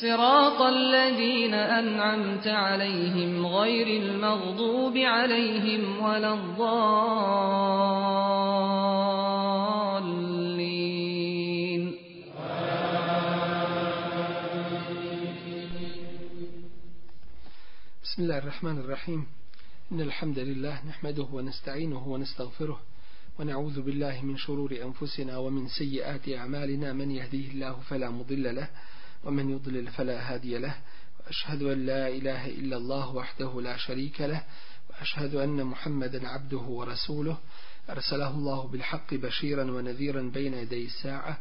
صراط الذين أنعمت عليهم غير المغضوب عليهم ولا الضالين. بسم الله الرحمن الرحيم. إن الحمد لله نحمده ونستعينه ونستغفره ونعوذ بالله من شرور أنفسنا ومن سيئات أعمالنا. من يهديه الله فلا مضل له ومن يضلل فلا هادي له وأشهد أن لا إله إلا الله وحده لا شريك له وأشهد أن محمدا عبده ورسوله. أرسله الله بالحق بشيرا ونذيرا بين يدي الساعة.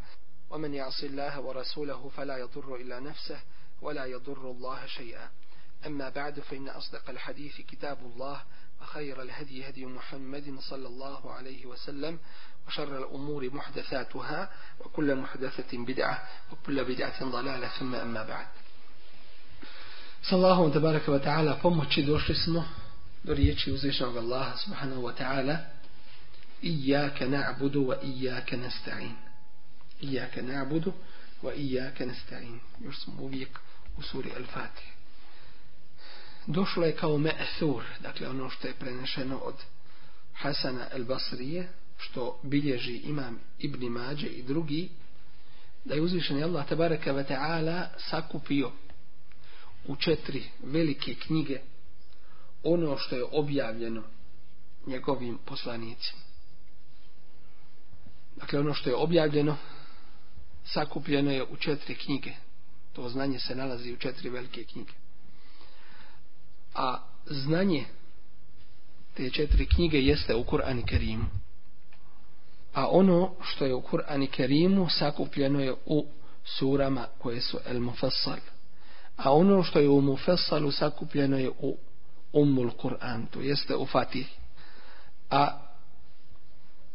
ومن يعص الله ورسوله فلا يضر إلا نفسه ولا يضر الله شيئا. أما بعد فإن أصدق الحديث كتاب الله وخير الهدي هدي محمد صلى الله عليه وسلم وشر الأمور محدثاتها وكل محدثة بدعة وكل بدعة ضلالة ثم أما بعد صلى الله تبارك وتعالى pomoći došli smo do riječi uzvišenog Allaha subhanahu wa ta'ala Iyaka na'budu wa iyaka nasta'in Iyaka na'budu wa iyaka nasta'in još smo uvijek u suri Al-Fatih došlo je kao me'thur dakle ono što je prenešeno od Hasana al-Basrije što bilježi imam Ibn Mađe i drugi, da je uzvišen Allah tabaraka wa ta'ala sakupio u četiri velike knjige ono što je objavljeno njegovim poslanicima. Dakle, ono što je objavljeno sakupljeno je u četiri knjige. To znanje se nalazi u četiri velike knjige. A znanje te četiri knjige jeste u Kur'an i Kerimu a ono što je u Kur'ani Kerimu sakupljeno je u surama koje su El Mufassal. A ono što je u Mufassalu sakupljeno je u Ummul Kur'an, to jeste u Fatih. A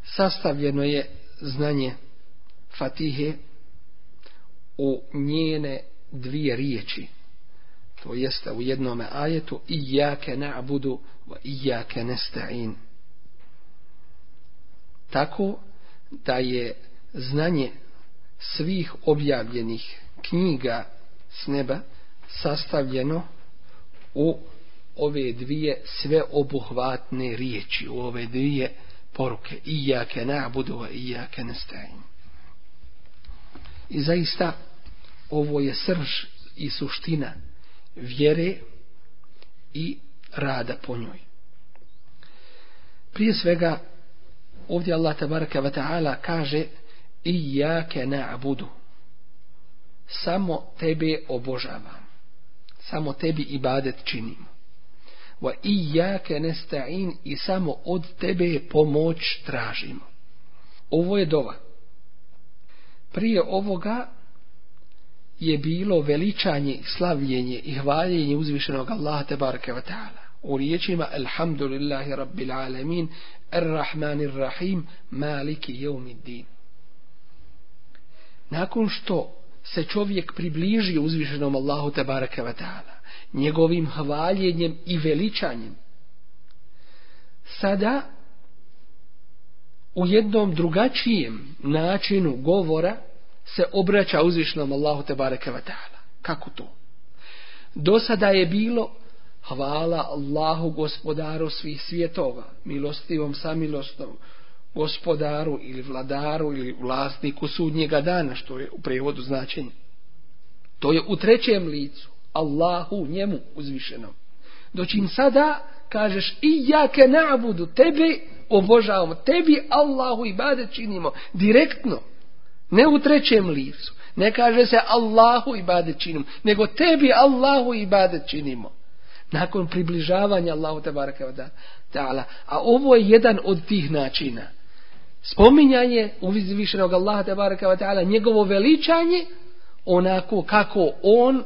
sastavljeno je znanje Fatihe u njene dvije riječi. To jeste u jednome ajetu Iyake na'budu wa iyake nesta'in. Tako da je znanje svih objavljenih knjiga s neba sastavljeno u ove dvije sveobuhvatne riječi, u ove dvije poruke. Iyake na'budu wa iyake nasta'in. I zaista ovo je srž i suština vjere i rada po njoj. Prije svega ovdje Allah tabaraka wa ta'ala kaže Iyake na'budu Samo tebe obožavam. Samo tebi ibadet činimo. Wa iyake nesta'in i samo od tebe pomoć tražimo. Ovo je dova. Prije ovoga je bilo veličanje, slavljenje i hvaljenje uzvišenog Allaha tabaraka ve ta'ala. U riječima Alhamdulillahi Rabbil Alamin Ar-Rahmanir Rahim Maliki Jeumiddin. Nakon što se čovjek približi uzvišenom Allahu Tebaraka Vatala, ta'ala njegovim hvaljenjem i veličanjem sada u jednom drugačijem načinu govora se obraća uzvišenom Allahu Tebaraka Vatala. ta'ala. Kako to? Do sada je bilo Hvala Allahu gospodaru svih svjetova, milostivom samilostom, gospodaru ili vladaru ili vlasniku sudnjega dana, što je u prevodu značenje. To je u trećem licu, Allahu njemu uzvišenom. Doćim sada kažeš i ja ke nabudu, tebi, obožavamo, tebi Allahu i bade činimo direktno, ne u trećem licu. Ne kaže se Allahu i bade činimo, nego tebi Allahu i bade činimo nakon približavanja Allahu te baraka ta'ala. A ovo je jedan od tih načina. Spominjanje uzvišenog Allaha te baraka ta'ala, njegovo veličanje, onako kako on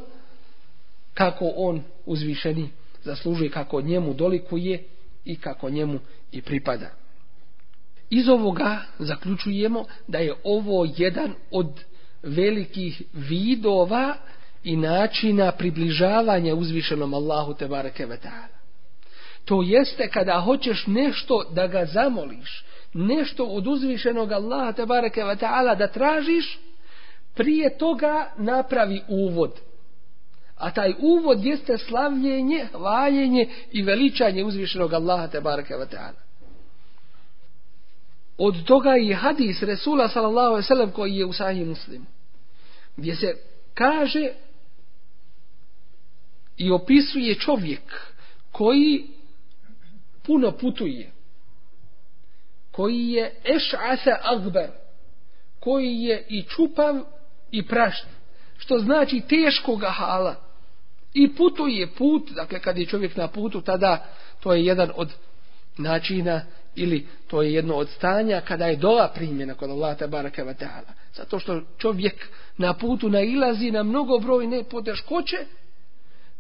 kako on uzvišeni zaslužuje, kako njemu dolikuje i kako njemu i pripada. Iz ovoga zaključujemo da je ovo jedan od velikih vidova i načina približavanja uzvišenom Allahu te bareke ve taala. To jeste kada hoćeš nešto da ga zamoliš, nešto od uzvišenog Allaha te bareke ve taala da tražiš, prije toga napravi uvod. A taj uvod jeste slavljenje, hvaljenje i veličanje uzvišenog Allaha te bareke ve taala. Od toga i hadis Resula sallallahu alejhi ve sellem koji je u Sahih Muslimu gdje se kaže i opisuje čovjek koji puno putuje koji je eš'asa agbar, koji je i čupav i prašt što znači teškoga hala i putuje put dakle kad je čovjek na putu tada to je jedan od načina ili to je jedno od stanja kada je dola primjena kod Allah tabaraka wa ta'ala. Zato što čovjek na putu nailazi na mnogo brojne poteškoće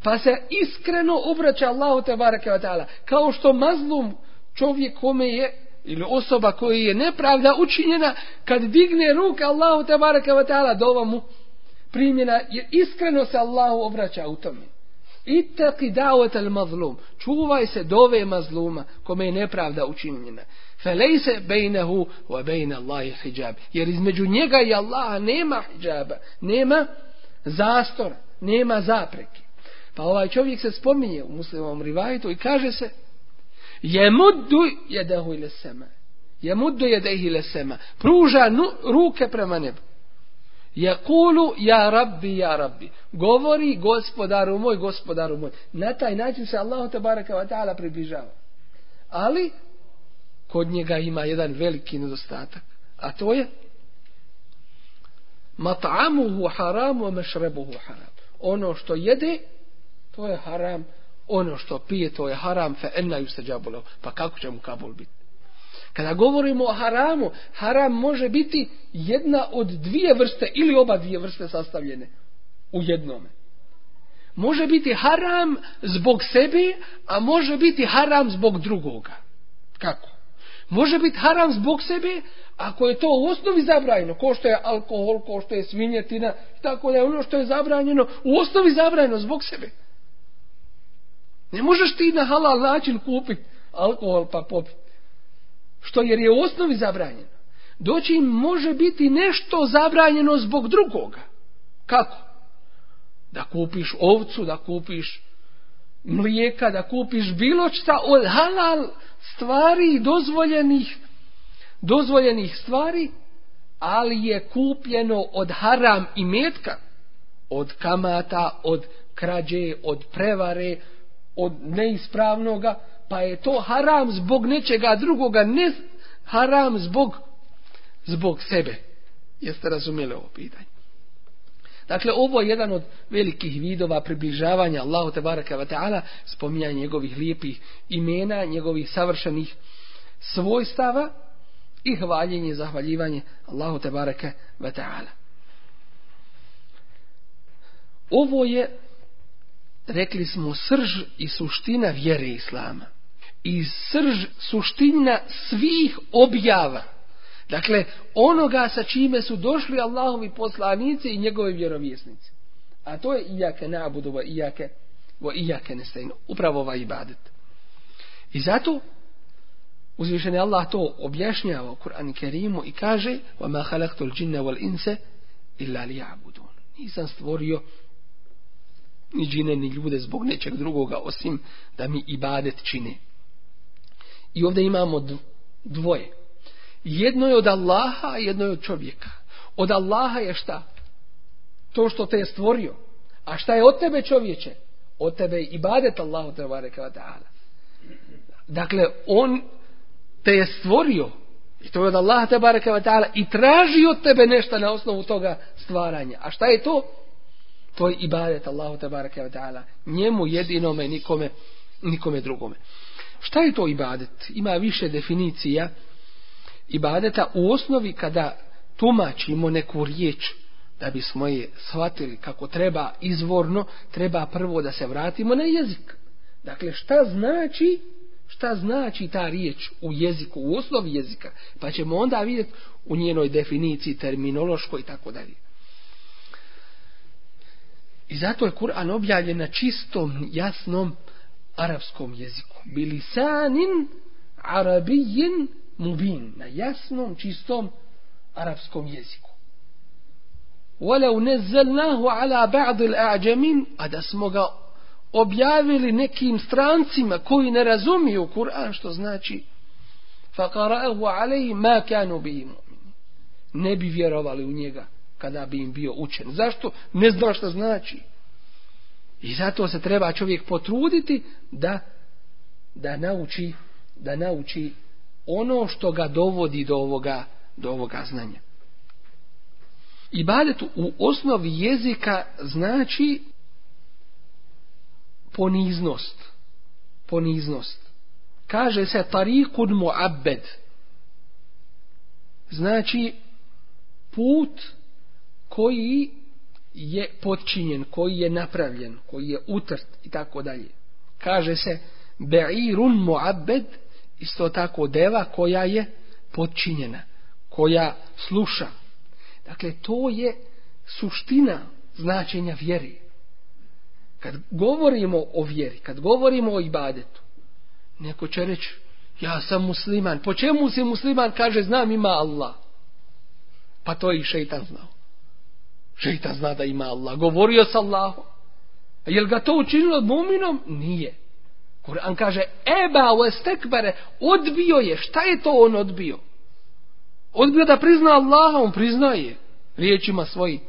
pa se iskreno obraća Allahu te bareke ve taala kao što mazlum čovjek kome je ili osoba koji je nepravda učinjena kad digne ruke Allahu te bareke ve taala dova mu primjena jer iskreno se Allahu obraća u tome. Ittaqi da'wat al-mazlum čuvaj se dove mazluma kome je nepravda učinjena. Felejse bejnehu wa bejne Allahi hijab jer između njega i Allaha nema hijaba nema zastora nema zapreke. Pa ovaj čovjek se spominje u muslimovom rivajtu i kaže se je muddu jedahu ile sema. Je muddu jedahu ile sema. Pruža nu, ruke prema nebu. Je kulu ja rabbi, ja rabbi. Govori gospodaru moj, gospodaru moj. Na taj način se Allah te baraka wa ta'ala približava. Ali kod njega ima jedan veliki nedostatak. A to je mat'amuhu haramu wa mešrebuhu haram. Ono što jede to je haram, ono što pije to je haram, fe enna ju se džabuleo, pa kako će mu kabul biti? Kada govorimo o haramu, haram može biti jedna od dvije vrste ili oba dvije vrste sastavljene u jednome. Može biti haram zbog sebe, a može biti haram zbog drugoga. Kako? Može biti haram zbog sebe, ako je to u osnovi zabranjeno, ko što je alkohol, ko što je svinjetina, tako da je ono što je zabranjeno, u osnovi zabranjeno zbog sebe. Ne možeš ti na halal način kupiti alkohol pa popiti. Što jer je u osnovi zabranjeno. Doći im može biti nešto zabranjeno zbog drugoga. Kako? Da kupiš ovcu, da kupiš mlijeka, da kupiš bilo šta od halal stvari dozvoljenih dozvoljenih stvari, ali je kupljeno od haram i metka, od kamata, od krađe, od prevare, od neispravnoga, pa je to haram zbog nečega drugoga, ne haram zbog, zbog sebe. Jeste razumjeli ovo pitanje? Dakle, ovo je jedan od velikih vidova približavanja Allahu te baraka wa ta'ala, spominjanje njegovih lijepih imena, njegovih savršenih svojstava i hvaljenje i zahvaljivanje Allahu te baraka wa ta'ala. Ovo je rekli smo srž i suština vjere islama i srž suština svih objava dakle onoga sa čime su došli Allahovi poslanici i njegove vjerovjesnice a to je ijake nabudova ijake vo ijake nestajno upravo ovaj ibadet i zato uzvišeni Allah to objašnjava u Kur'an Kerimu i kaže وَمَا خَلَقْتُ الْجِنَّ وَالْإِنْسَ إِلَّا لِيَعْبُدُونَ nisam stvorio ni džine, ni ljude zbog nečeg drugoga, osim da mi ibadet čine. I ovdje imamo dvoje. Jedno je od Allaha, a jedno je od čovjeka. Od Allaha je šta? To što te je stvorio. A šta je od tebe čovječe? Od tebe je ibadet Allahu te bareka ta'ala. Dakle, on te je stvorio i to je od Allaha te bareka ta'ala i traži od tebe nešto na osnovu toga stvaranja. A šta je to? To je ibadet Allahu tabaraka wa ta'ala njemu jedinome nikome nikome drugome šta je to ibadet ima više definicija ibadeta u osnovi kada tumačimo neku riječ da bismo je shvatili kako treba izvorno, treba prvo da se vratimo na jezik. Dakle, šta znači šta znači ta riječ u jeziku, u osnovi jezika, pa ćemo onda vidjeti u njenoj definiciji terminološkoj i tako dalje. I zato je Kur'an objavljen na čistom, jasnom arapskom jeziku. Bilisanin arabijin mubin. Na jasnom, čistom arapskom jeziku. Walau nezelnahu ala ba'd al-a'jamin, a da smo ga objavili nekim strancima koji ne razumiju Kur'an što znači faqara'ahu alayhi ma kanu bihi ne bi vjerovali u njega kada bi im bio učen. Zašto? Ne zna šta znači. I zato se treba čovjek potruditi da da nauči da nauči ono što ga dovodi do ovoga do ovoga znanja. Ibadet u osnovi jezika znači poniznost. Poniznost. Kaže se tariqun mu'abbed. Znači put koji je podčinjen, koji je napravljen, koji je utrt i tako dalje. Kaže se be'irun mu'abbed, isto tako deva koja je podčinjena, koja sluša. Dakle, to je suština značenja vjeri. Kad govorimo o vjeri, kad govorimo o ibadetu, neko će reći, ja sam musliman. Po čemu si musliman? Kaže, znam ima Allah. Pa to je i šeitan znao. Šeitan zna da ima Allah. Govorio s Allahom. A je ga to učinilo muminom? Nije. Kur'an kaže, eba u estekbere, odbio je. Šta je to on odbio? Odbio da prizna Allaha, on priznaje riječima svojim.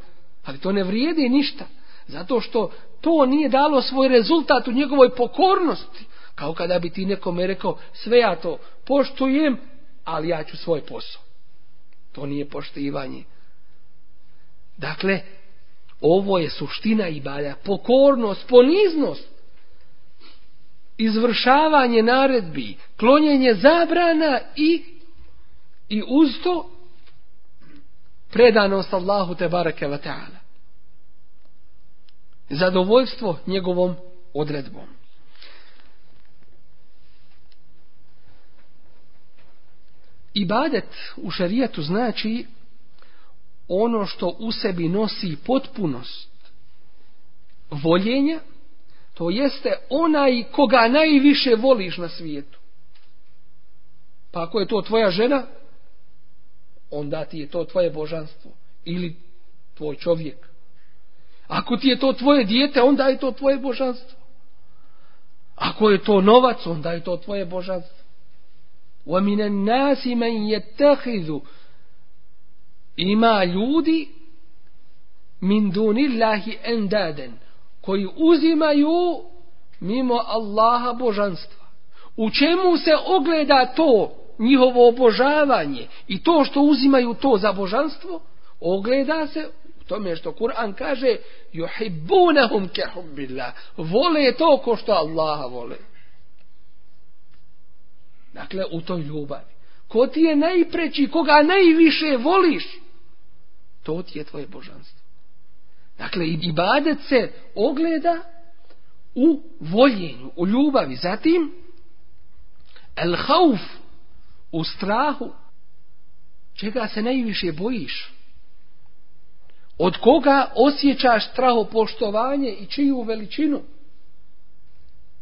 Ali to ne vrijedi ništa. Zato što to nije dalo svoj rezultat u njegovoj pokornosti. Kao kada bi ti nekome rekao, sve ja to poštujem, ali ja ću svoj posao. To nije poštivanje. Dakle, ovo je suština ibadeta. Pokornost, poniznost, izvršavanje naredbi, klonjenje zabrana i, i uz to predanost Allahu te barake wa ta'ala zadovoljstvo njegovom odredbom. Ibadet u šarijatu znači ono što u sebi nosi potpunost voljenja, to jeste onaj koga najviše voliš na svijetu. Pa ako je to tvoja žena, onda ti je to tvoje božanstvo. Ili tvoj čovjek. Ako ti je to tvoje dijete, onda je to tvoje božanstvo. Ako je to novac, onda je to tvoje božanstvo. وَمِنَ النَّاسِ مَنْ يَتَّخِذُ Ima ljudi min dunillahi endaden koji uzimaju mimo Allaha božanstva. U čemu se ogleda to njihovo obožavanje i to što uzimaju to za božanstvo? Ogleda se u tome što Kur'an kaže yuhibbunahum ka hubbillah vole to ko što Allaha vole dakle u toj ljubavi ko ti je najpreći koga najviše voliš to ti je tvoje božanstvo. Dakle ibadet se ogleda u voljenju u ljubavi. Zatim el hauf u strahu. Čega se najviše bojiš? Od koga osjećaš strahopoštovanje i čiju veličinu?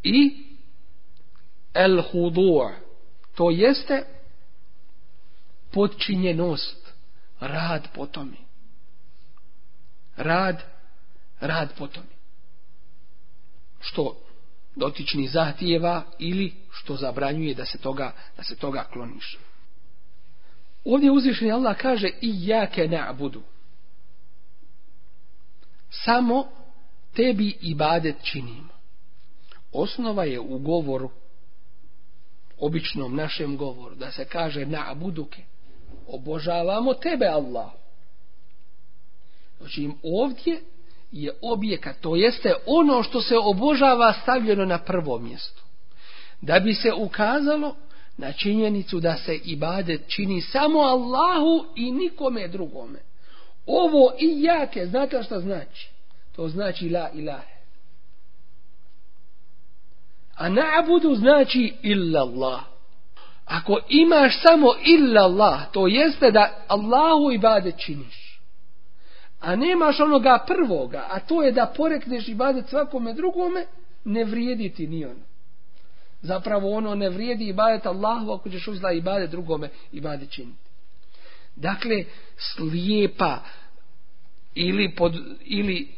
I el hudur, to jeste podčinjenost, rad po tome. Rad, rad potom. Što dotični zahtijeva ili što zabranjuje da se toga, da se toga kloniš. Ovdje uzvišeni Allah kaže i jake na'budu samo tebi ibadet činimo. Osnova je u govoru, običnom našem govoru, da se kaže na abuduke, obožavamo tebe Allah. Znači ovdje je objekat, to jeste ono što se obožava stavljeno na prvo mjesto. Da bi se ukazalo na činjenicu da se ibadet čini samo Allahu i nikome drugome Ovo i jake, znate šta znači? To znači la ilahe. A na'budu znači illa Allah. Ako imaš samo illa Allah, to jeste da Allahu ibadet činiš. A nemaš onoga prvoga, a to je da porekneš ibadet svakome drugome, ne vrijedi ti ni ono. Zapravo ono ne vrijedi ibadet Allahu ako ćeš uzla ibadet drugome ibadet činiti. Dakle, slijepa ili, pod, ili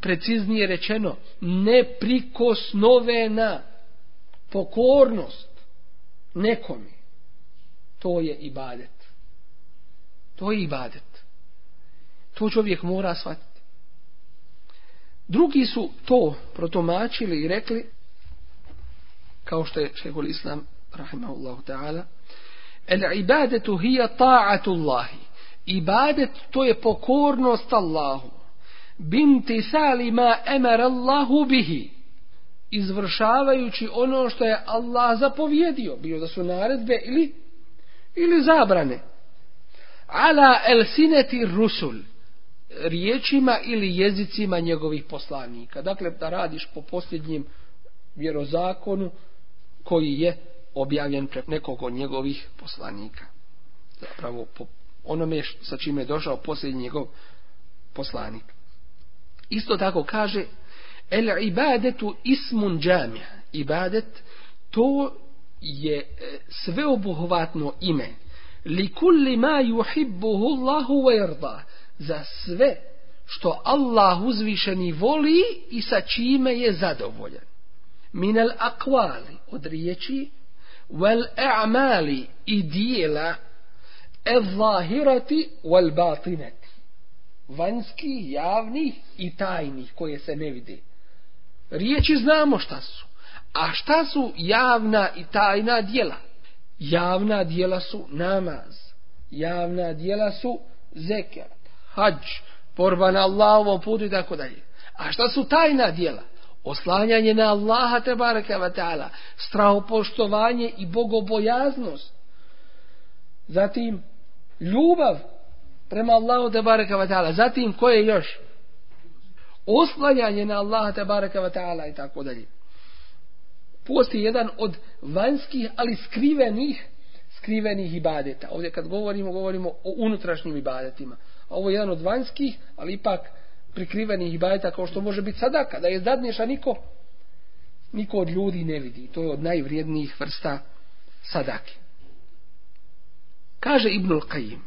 preciznije rečeno, neprikosnovena pokornost nekome, to je ibadet. To je ibadet. To čovjek mora shvatiti. Drugi su to protomačili i rekli, kao što je šehol islam, rahimahullahu ta'ala, el ibadetu hija ta'atu Allahi. Ibadet to je pokornost Allahu. Binti salima emar Allahu bihi. Izvršavajući ono što je Allah zapovjedio, bio da su naredbe ili, ili zabrane. Ala el sineti rusul riječima ili jezicima njegovih poslanika. Dakle, da radiš po posljednjem vjerozakonu koji je objavljen pre nekog od njegovih poslanika. Zapravo, po onome sa čime je došao posljednji njegov poslanik. Isto tako kaže, el ibadetu ismun džamija. Ibadet, to je e, sveobuhvatno ime. Li kulli ma yuhibbuhu Allahu wa za sve što Allah uzvišeni voli i sa čime je zadovoljan. Min al aqwali od riječi wal a'mali i dijela el zahirati wal batinati vanjski, javni i tajni koje se ne vide. Riječi znamo šta su. A šta su javna i tajna dijela? Javna dijela su namaz. Javna dijela su zekat hađ, borba na Allahovom putu i tako dalje. A šta su tajna dijela? Oslanjanje na Allaha te baraka wa ta'ala, strahopoštovanje i bogobojaznost. Zatim, ljubav prema Allahu te baraka wa ta'ala. Zatim, koje još? Oslanjanje na Allaha te baraka wa ta'ala i tako dalje. Postoji jedan od vanjskih, ali skrivenih, skrivenih ibadeta. Ovdje kad govorimo, govorimo o unutrašnjim ibadetima A ovo je jedan od vanjskih, ali ipak prikrivenih ibadeta kao što može biti sadaka. Da je dadneš, a niko, niko od ljudi ne vidi. To je od najvrijednijih vrsta sadake. Kaže Ibnul Qajim.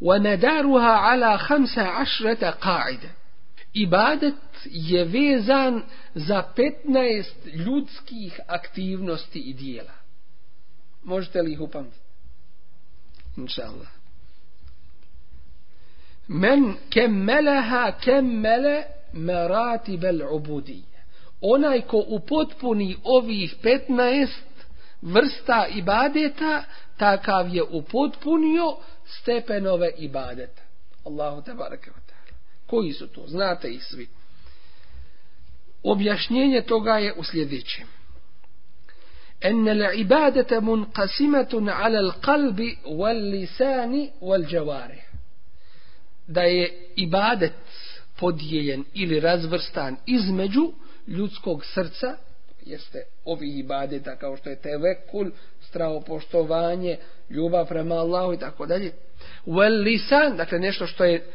وَنَدَارُهَا عَلَى خَمْسَ عَشْرَةَ قَاعِدَ Ibadet je vezan za 15 ljudskih aktivnosti i dijela. Možete li ih upamtiti? Inša Allah men kemmeleha kemmele meratibel ubudije. Onaj ko upotpuni ovih 15 vrsta ibadeta, takav je upotpunio stepenove ibadeta. Allahu te barake wa ta'ala. Koji su to? Znate ih svi. Objašnjenje toga je u sljedećem. أن العبادة منقسمة على القلب واللسان والجوارح da je ibadet podijeljen ili razvrstan između ljudskog srca, jeste ovi ibadeta kao što je tevekul, stravopoštovanje, ljubav prema Allahu i tako dalje. Wel lisan, dakle nešto što je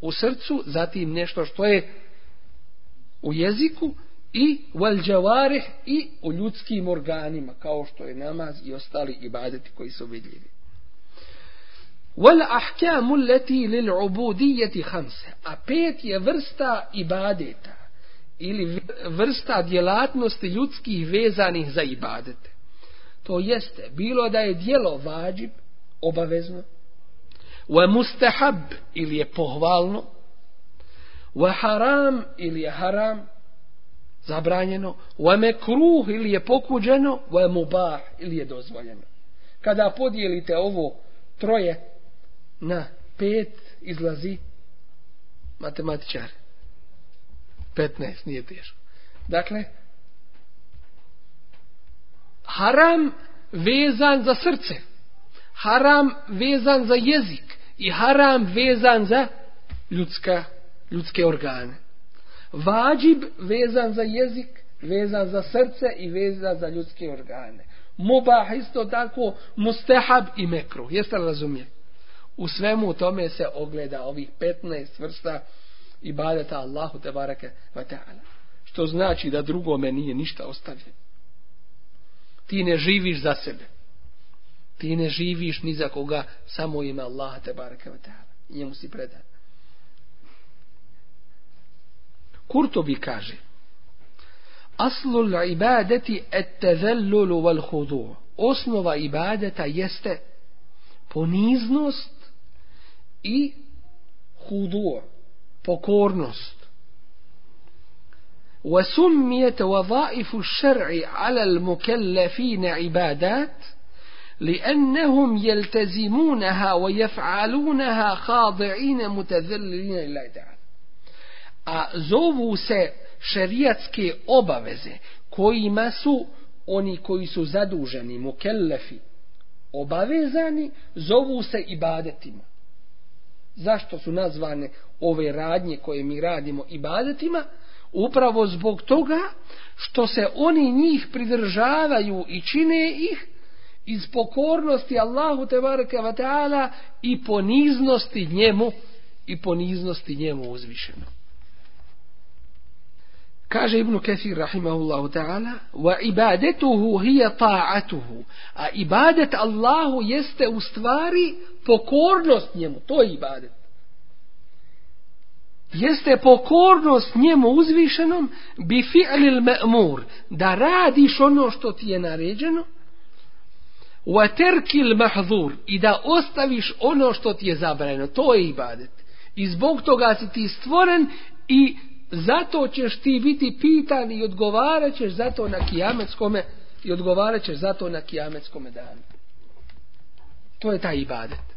u srcu, zatim nešto što je u jeziku i wal jawarih i u ljudskim organima kao što je namaz i ostali ibadeti koji su vidljivi. Wal ahkamu allati lil ubudiyyati khamsa. A pet je vrsta ibadeta ili vrsta djelatnosti ljudskih vezanih za ibadete. To jeste, bilo da je dijelo vađib, obavezno, wa mustahab ili je pohvalno, wa haram ili je haram, zabranjeno, wa mekruh ili je pokuđeno, wa mubah ili je dozvoljeno. Kada podijelite ovo troje na pet izlazi matematičar. 15 nije teško. Dakle, haram vezan za srce, haram vezan za jezik i haram vezan za ljudska, ljudske organe. Vađib vezan za jezik, vezan za srce i vezan za ljudske organe. Mubah isto tako, mustahab i mekruh. Jeste li razumijeli? U svemu tome se ogleda ovih 15 vrsta ibadeta Allahu te barake ve ta'ala. Što znači da drugome nije ništa ostavljeno. Ti ne živiš za sebe. Ti ne živiš ni za koga, samo ima Allaha te barake ve ta'ala. Njemu si predan. Kurtobi kaže Aslul ibadeti et tezellulu wal hudu. Osnova ibadeta jeste poniznost i hudu, pokornost. وسميت وظائف الشرع على المكلفين عبادات لأنهم يلتزمونها ويفعلونها خاضعين متذللين لله تعالى a zovu se šerijatske obaveze kojima su oni koji su zaduženi mukellefi obavezani zovu se ibadetima zašto su nazvane ove radnje koje mi radimo ibadetima upravo zbog toga što se oni njih pridržavaju i čine ih iz pokornosti Allahu te bareke ta'ala i poniznosti njemu i poniznosti njemu uzvišenom. Kaže Ibnu Kathir rahimahullahu ta'ala wa ibadetuhu hija ta'atuhu. A ibadet Allahu jeste u stvari pokornost njemu to je ibadet. Jeste pokornost njemu uzvišenom bi fi'lil ma'mur da radiš ono što ti je naređeno wa terkil mahzur i da ostaviš ono što ti je zabranjeno to je ibadet. I zbog toga si ti stvoren i zato ćeš ti biti pitan i odgovarat ćeš zato na kijametskome i odgovarat ćeš zato na kijametskome danu to je taj ibadet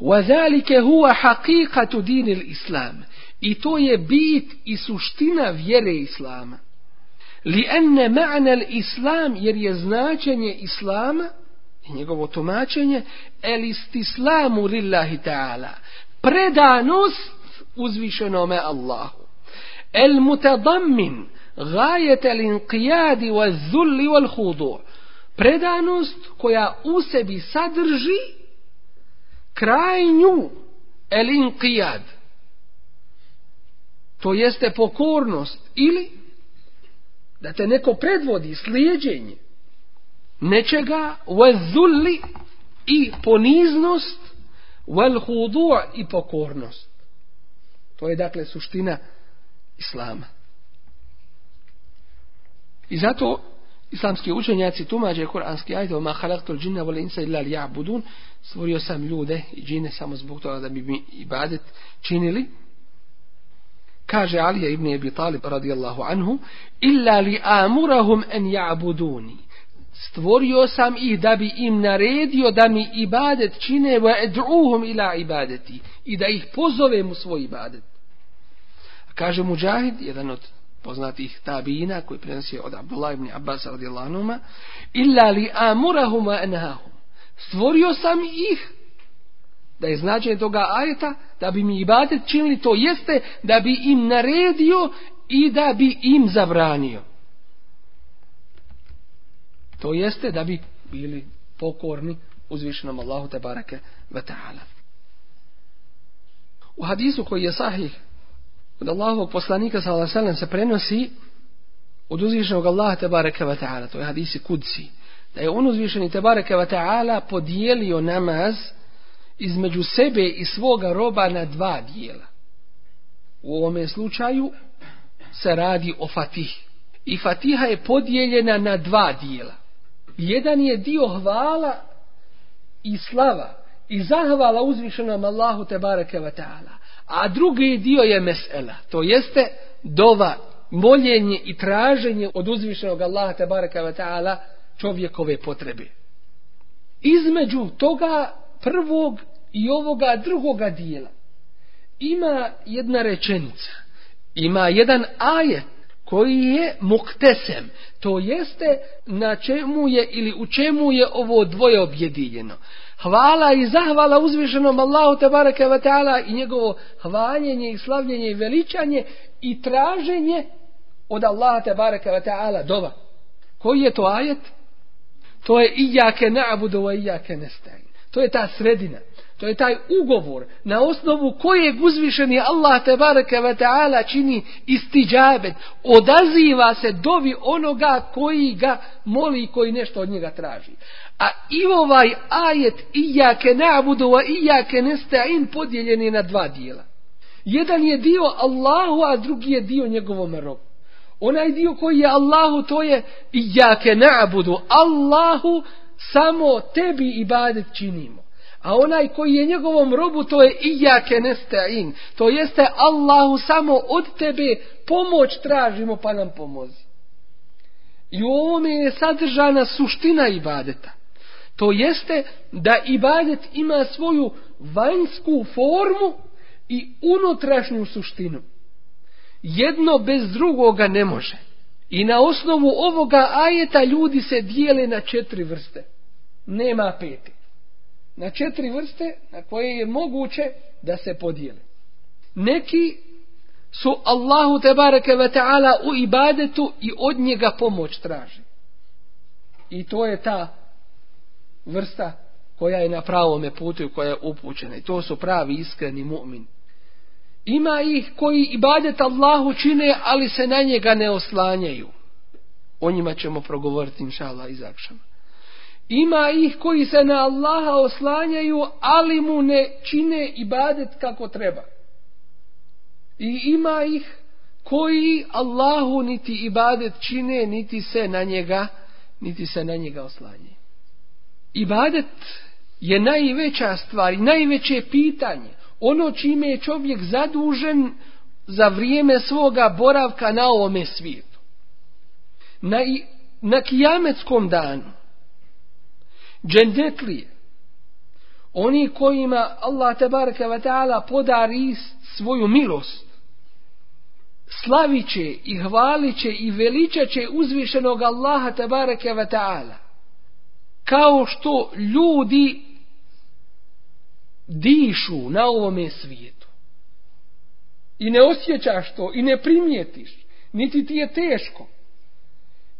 وذلك هو حقيقة دين الإسلام i to je bit i suština vjere Islama. لأن معنى الإسلام jer je značenje Islama i njegovo tumačenje el istislamu lillahi ta'ala predanost uzvišenome Allahu. El mutadammin gajet el inqijadi wa zulli wal hudu predanost koja u sebi sadrži krajnju el inqijad to jeste pokornost ili da te neko predvodi slijedjenje nečega vezulli i poniznost Wal hudu i pokornost to je dakle suština islama i zato islamski učenjaci tumađe kuranski ajet: ma khalaqtul džinna wal insa illa liya'budun." stvorio sam ljude i džine samo zbog toga da bi mi ibadet činili kaže Alija ibn Abi Talib radijallahu anhu illa li amurahum an ya'buduni." Stvorio sam ih da bi im naredio da mi ibadet čine wa ed'uhum ila ibadeti i da ih pozovem u svoj ibadet. Kaže Mujahid jedan od poznatih tabina koji prenosi od Abdullah ibn Abbas radijallahu anhu illa li amurahum wa enahum stvorio sam ih da je značenje toga ajeta da bi mi ibadet činili to jeste da bi im naredio i da bi im zabranio to jeste da bi bili pokorni uzvišenom Allahu te bareke ve ta'ala. U hadisu koji je sahih od Allahovog poslanika sallallahu alejhi se prenosi od uzvišenog Allaha te bareke ve taala. To je hadisi kudsi da je on uzvišeni te bareke ve taala podijelio namaz između sebe i svoga roba na dva dijela. U ovom slučaju se radi o fatih i fatiha je podijeljena na dva dijela jedan je dio hvala i slava i zahvala uzvišenom Allahu te bareke ve taala a drugi dio je mesela, to jeste dova, moljenje i traženje od uzvišenog Allaha te bareke ve ta'ala čovjekove potrebe. Između toga prvog i ovoga drugoga dijela ima jedna rečenica, ima jedan ajet koji je muktesem, to jeste na čemu je ili u čemu je ovo dvoje objedinjeno. Hvala i zahvala uzvišenom Allahu te bareke ve taala i njegovo hvaljenje i slavljenje i veličanje i traženje od Allaha te bareke ve taala dova. Koji je to ajet? To je iyyake na'budu wa iyyake nesta'in. To je ta sredina. To je taj ugovor na osnovu kojeg uzvišeni Allah te bareke ve taala čini istiđabet, odaziva se dovi onoga koji ga moli koji nešto od njega traži. A i ovaj ajet iyyake na'budu wa iyyake nesta'in podijeljen je na dva dijela. Jedan je dio Allahu, a drugi je dio njegovom robu. Onaj dio koji je Allahu, to je iyyake na'budu. Allahu samo tebi ibadet činimo. A onaj koji je njegovom robu, to je ijake nesta'in. To jeste Allahu samo od tebe pomoć tražimo pa nam pomozi. I u ovome je sadržana suština ibadeta. To jeste da ibadet ima svoju vanjsku formu i unutrašnju suštinu. Jedno bez drugoga ne može. I na osnovu ovoga ajeta ljudi se dijele na četiri vrste. Nema peti. Na četiri vrste na koje je moguće da se podijele. Neki su Allahu te bareke ve taala u ibadetu i od njega pomoć traže. I to je ta vrsta koja je na pravome putu i koja je upućena. I to su pravi iskreni mu'min. Ima ih koji ibadet Allahu čine, ali se na njega ne oslanjaju. O njima ćemo progovoriti, inša Allah, iz akšama. Ima ih koji se na Allaha oslanjaju, ali mu ne čine ibadet kako treba. I ima ih koji Allahu niti ibadet čine, niti se na njega, niti se na njega oslanjaju. Ibadet je najveća stvar i najveće pitanje. Ono čime je čovjek zadužen za vrijeme svoga boravka na ovome svijetu. Na, na kijametskom danu džendetlije oni kojima Allah tabaraka wa ta'ala podari svoju milost slaviće i hvaliće i veličaće uzvišenog Allaha tabaraka wa ta'ala kao što ljudi dišu na ovome svijetu. I ne osjećaš to i ne primijetiš, niti ti je teško.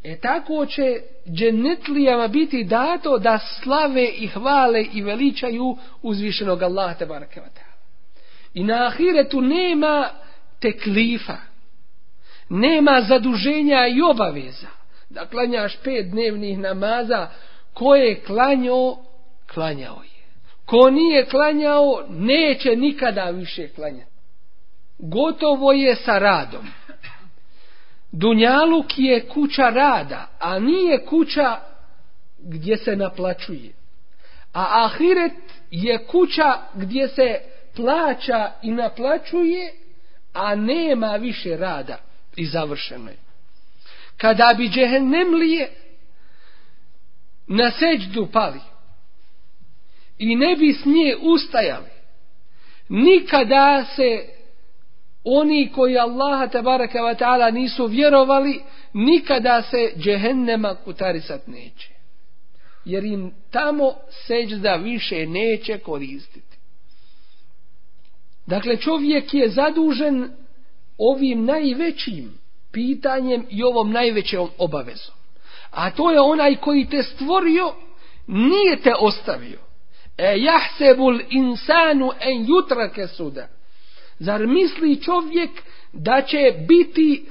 E tako će dženetlijama biti dato da slave i hvale i veličaju uzvišenog Allaha te barakevata. I na ahiretu nema teklifa, nema zaduženja i obaveza. Da klanjaš pet dnevnih namaza, ko je klanjao, klanjao je. Ko nije klanjao, neće nikada više klanjati. Gotovo je sa radom. Dunjaluk je kuća rada, a nije kuća gdje se naplaćuje. A ahiret je kuća gdje se plaća i naplaćuje, a nema više rada i završeno je. Kada bi džehennemlije na seđdu pali i ne bi s nje ustajali, nikada se oni koji Allaha tabaraka wa ta'ala nisu vjerovali, nikada se džehennema kutarisat neće. Jer im tamo seđda više neće koristiti. Dakle, čovjek je zadužen ovim najvećim pitanjem i ovom najvećom obavezom. A to je onaj koji te stvorio, nije te ostavio. E jahsebul insanu en jutrake suda. Zar misli čovjek da će biti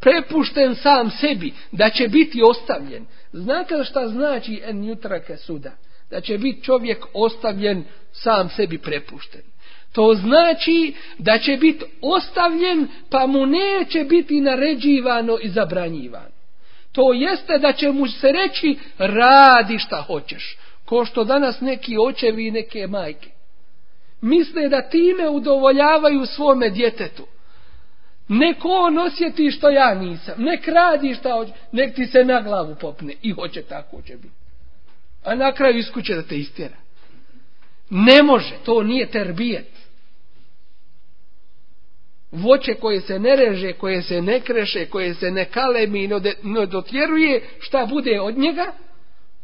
prepušten sam sebi, da će biti ostavljen? Znate li šta znači en jutrake suda? Da će biti čovjek ostavljen sam sebi prepušten. To znači da će biti ostavljen pa mu neće biti naređivano i zabranjivano. To jeste da će mu se reći radi šta hoćeš. Ko što danas neki očevi i neke majke. Misle da time udovoljavaju svome djetetu. Neko on osjeti što ja nisam. Nek radi šta hoće. Nek ti se na glavu popne. I hoće tako će biti. A na kraju iskuće da te istjera. Ne može. To nije terbijet. voće koje se ne reže, koje se ne kreše, koje se ne kalemi i ne dotjeruje, šta bude od njega?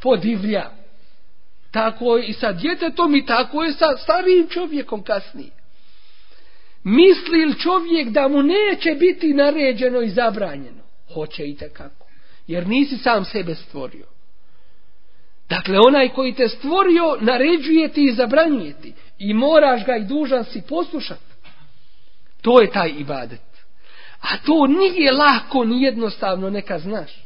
Podivlja. Tako je i sa djetetom i tako je sa starijim čovjekom kasnije. Misli li čovjek da mu neće biti naređeno i zabranjeno? Hoće i kako. Jer nisi sam sebe stvorio. Dakle, onaj koji te stvorio, naređuje ti i zabranjuje ti. I moraš ga i dužan si poslušati. To je taj ibadet. A to nije lako ni jednostavno, neka znaš.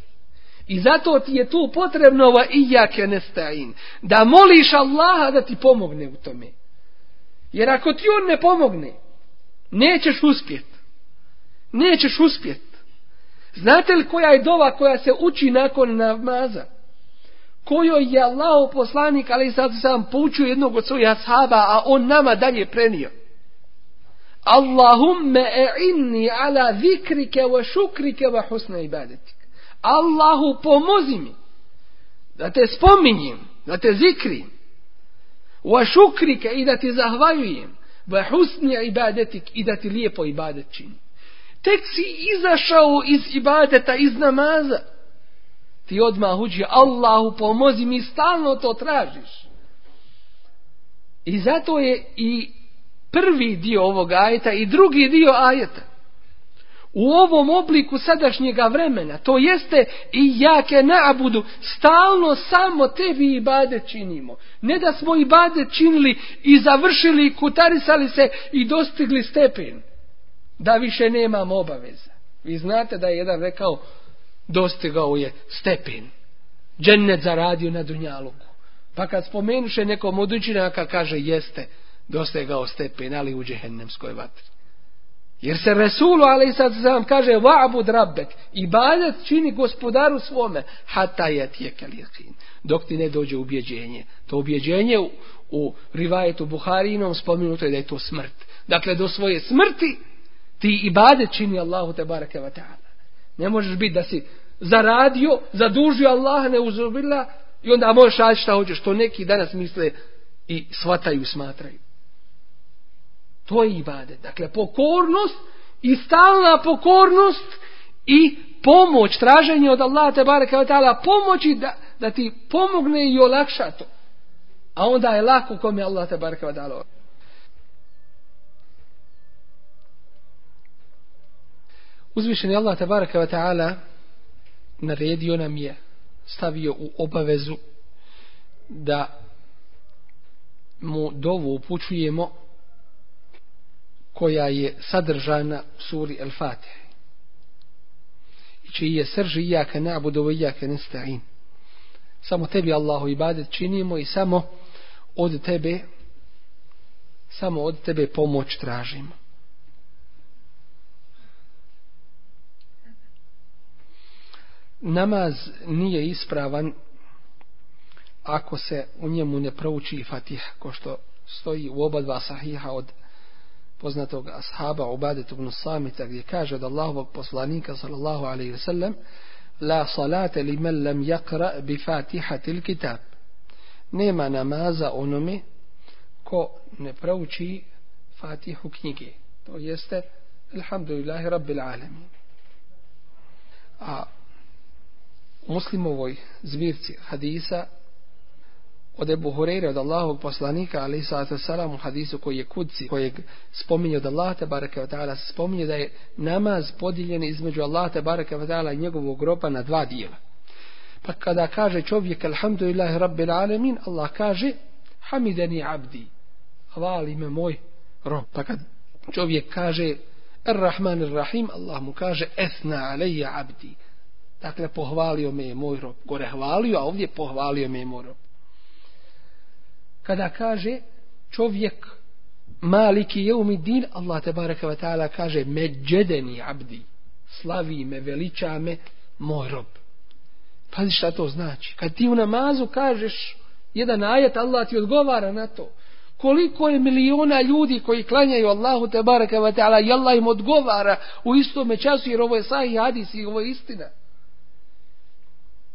I zato ti je tu potrebno ova ijake nestain. Da moliš Allaha da ti pomogne u tome. Jer ako ti on ne pomogne, nećeš uspjet. Nećeš uspjet. Znate li koja je dova koja se uči nakon namaza? Kojoj je Allah poslanik, ali sad sam poučio jednog od svojih ashaba, a on nama dalje prenio. Allahumme e'inni ala zikrike wa šukrike wa husna ibadeti. Allahu pomozi mi da te spominjem, da te zikrim, wa šukrike i da ti zahvaljujem, wa husni ibadetik i da ti lijepo ibadet činim. Tek si izašao iz ibadeta, iz namaza. Ti odmah uđi, Allahu pomozi mi, stalno to tražiš. I zato je i prvi dio ovog ajeta i drugi dio ajeta u ovom obliku sadašnjega vremena, to jeste i jake nabudu, stalno samo tebi i bade činimo. Ne da smo i bade činili i završili i kutarisali se i dostigli stepen, da više nemam obaveza. Vi znate da je jedan rekao, dostigao je stepen. Džennet zaradio na Dunjaluku. Pa kad spomenuše nekom od učinaka, kaže, jeste, dostigao stepen, ali u džehennemskoj vatri. Jer se Resulu, ali sad sam kaže, va'bud rabbek, badet čini gospodaru svome, hata je tijeke dok ti ne dođe ubjeđenje. To ubjeđenje u, u rivajetu Buharinom spomenuto je da je to smrt. Dakle, do svoje smrti ti ibadet čini Allahu te barake wa ta'ala. Ne možeš biti da si zaradio, zadužio Allah, ne uzubila, i onda možeš raditi šta hoćeš, to neki danas misle i svataju, smatraju. To je ibadet. Dakle, pokornost i stalna pokornost i pomoć, traženje od Allaha te bareke ve taala pomoći da, da ti pomogne i olakša to. A onda je lako kom je Allah te bareke ve taala. Uzvišeni Allah te bareke ve taala naredio nam je stavio u obavezu da mu dovu upućujemo koja je sadržana u suri El Fatih. I čiji je srži ijaka na'budu i ijaka nesta'in. Samo tebi Allahu ibadet činimo i samo od tebe samo od tebe pomoć tražimo. Namaz nije ispravan ako se u njemu ne prouči Fatiha, ko što stoji u oba dva sahiha od poznatog ashaba Ubadet ibn Samita gdje kaže od Allahovog poslanika sallallahu alaihi ve sellem la salate li men lam yakra bi fatihatil kitab. Nema namaza onome ko ne prouči fatihu knjige to jeste alhamdulillahi rabbil alamin. A u muslimovoj zbirci hadisa od Ebu Hureyre, od Allahog poslanika, ali sallatu salam u hadisu koji je kudci, kojeg spominje od Allaha te baraka ta'ala, spominje da je namaz podijeljen između Allaha te baraka ta'ala i njegovog groba na dva dijela. Pa kada kaže čovjek, alhamdulillahi rabbil alamin, Allah kaže, hamideni abdi, hvali me moj rob. Pa kad čovjek kaže, ar-Rahman ar-Rahim, Allah mu kaže, esna alejja abdi. Dakle, pohvalio me je moj rob. Gore hvalio, a ovdje pohvalio me je moj rob kada kaže čovjek maliki je umidin, Allah te baraka wa ta'ala kaže međedeni abdi, slavi me, veliča me, moj rob. Pazi šta to znači. Kad ti u namazu kažeš jedan ajet, Allah ti odgovara na to. Koliko je miliona ljudi koji klanjaju Allahu te baraka wa ta'ala i Allah im odgovara u istome času jer ovo je sahih hadis i ovo je istina.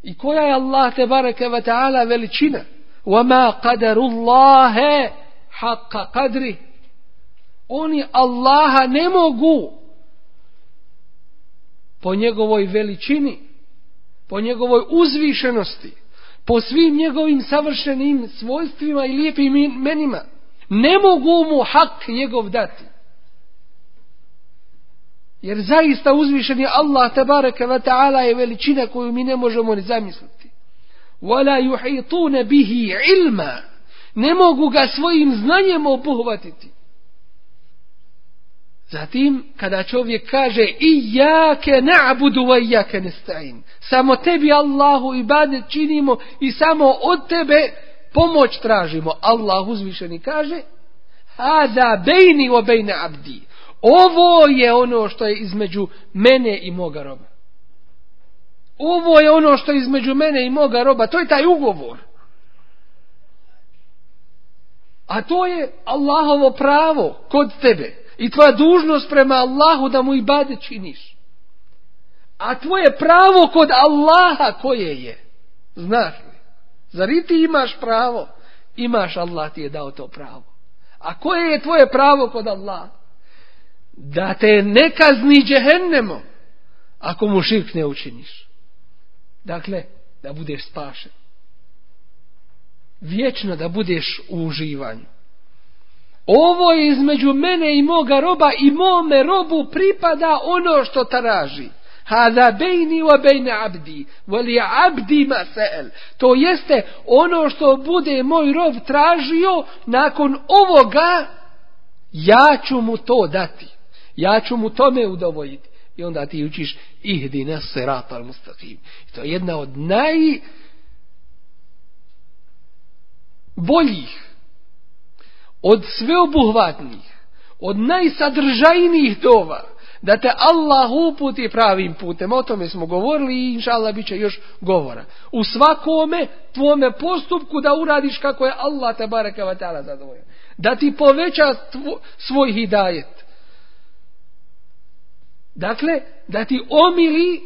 I koja je Allah te baraka wa ta'ala veličina? وما قدر الله حق قدره Oni Allaha ne mogu po njegovoj veličini, po njegovoj uzvišenosti, po svim njegovim savršenim svojstvima i lijepim imenima, ne mogu mu hak njegov dati. Jer zaista uzvišen je Allah tabaraka wa ta'ala je veličina koju mi ne možemo ni zamisliti. وَلَا يُحِيطُونَ بِهِ عِلْمًا Ne mogu ga svojim znanjem obuhvatiti. Zatim, kada čovjek kaže i jake na'budu wa jake nesta'in. Samo tebi Allahu ibadet činimo i samo od tebe pomoć tražimo. Allah uzvišeni kaže Hada bejni wa bejne abdi. Ovo je ono što je između mene i moga roba. Ovo je ono što je između mene i moga roba. To je taj ugovor. A to je Allahovo pravo kod tebe. I tvoja dužnost prema Allahu da mu i bade činiš. A tvoje pravo kod Allaha koje je? Znaš li? Zar i ti imaš pravo? Imaš, Allah ti je dao to pravo. A koje je tvoje pravo kod Allaha? Da te ne kazni džehennemom ako mu širk ne učiniš. Dakle, da budeš spašen. Vječno da budeš u uživanju. Ovo je između mene i moga roba i mome robu pripada ono što traži. Hada bejni wa bejne abdi, veli abdi ma se'el. To jeste ono što bude moj rob tražio, nakon ovoga ja ću mu to dati. Ja ću mu tome udovoljiti. I onda ti učiš ihdi nas al mustaqim. I to je jedna od naj boljih od sveobuhvatnih, od najsadržajnijih dova, da te Allah uputi pravim putem. O tome smo govorili i inša Allah bit će još govora. U svakome tvome postupku da uradiš kako je Allah te baraka wa ta'ala zadovoljan. Da ti poveća tvo, svoj hidajet. Dakle, da ti omili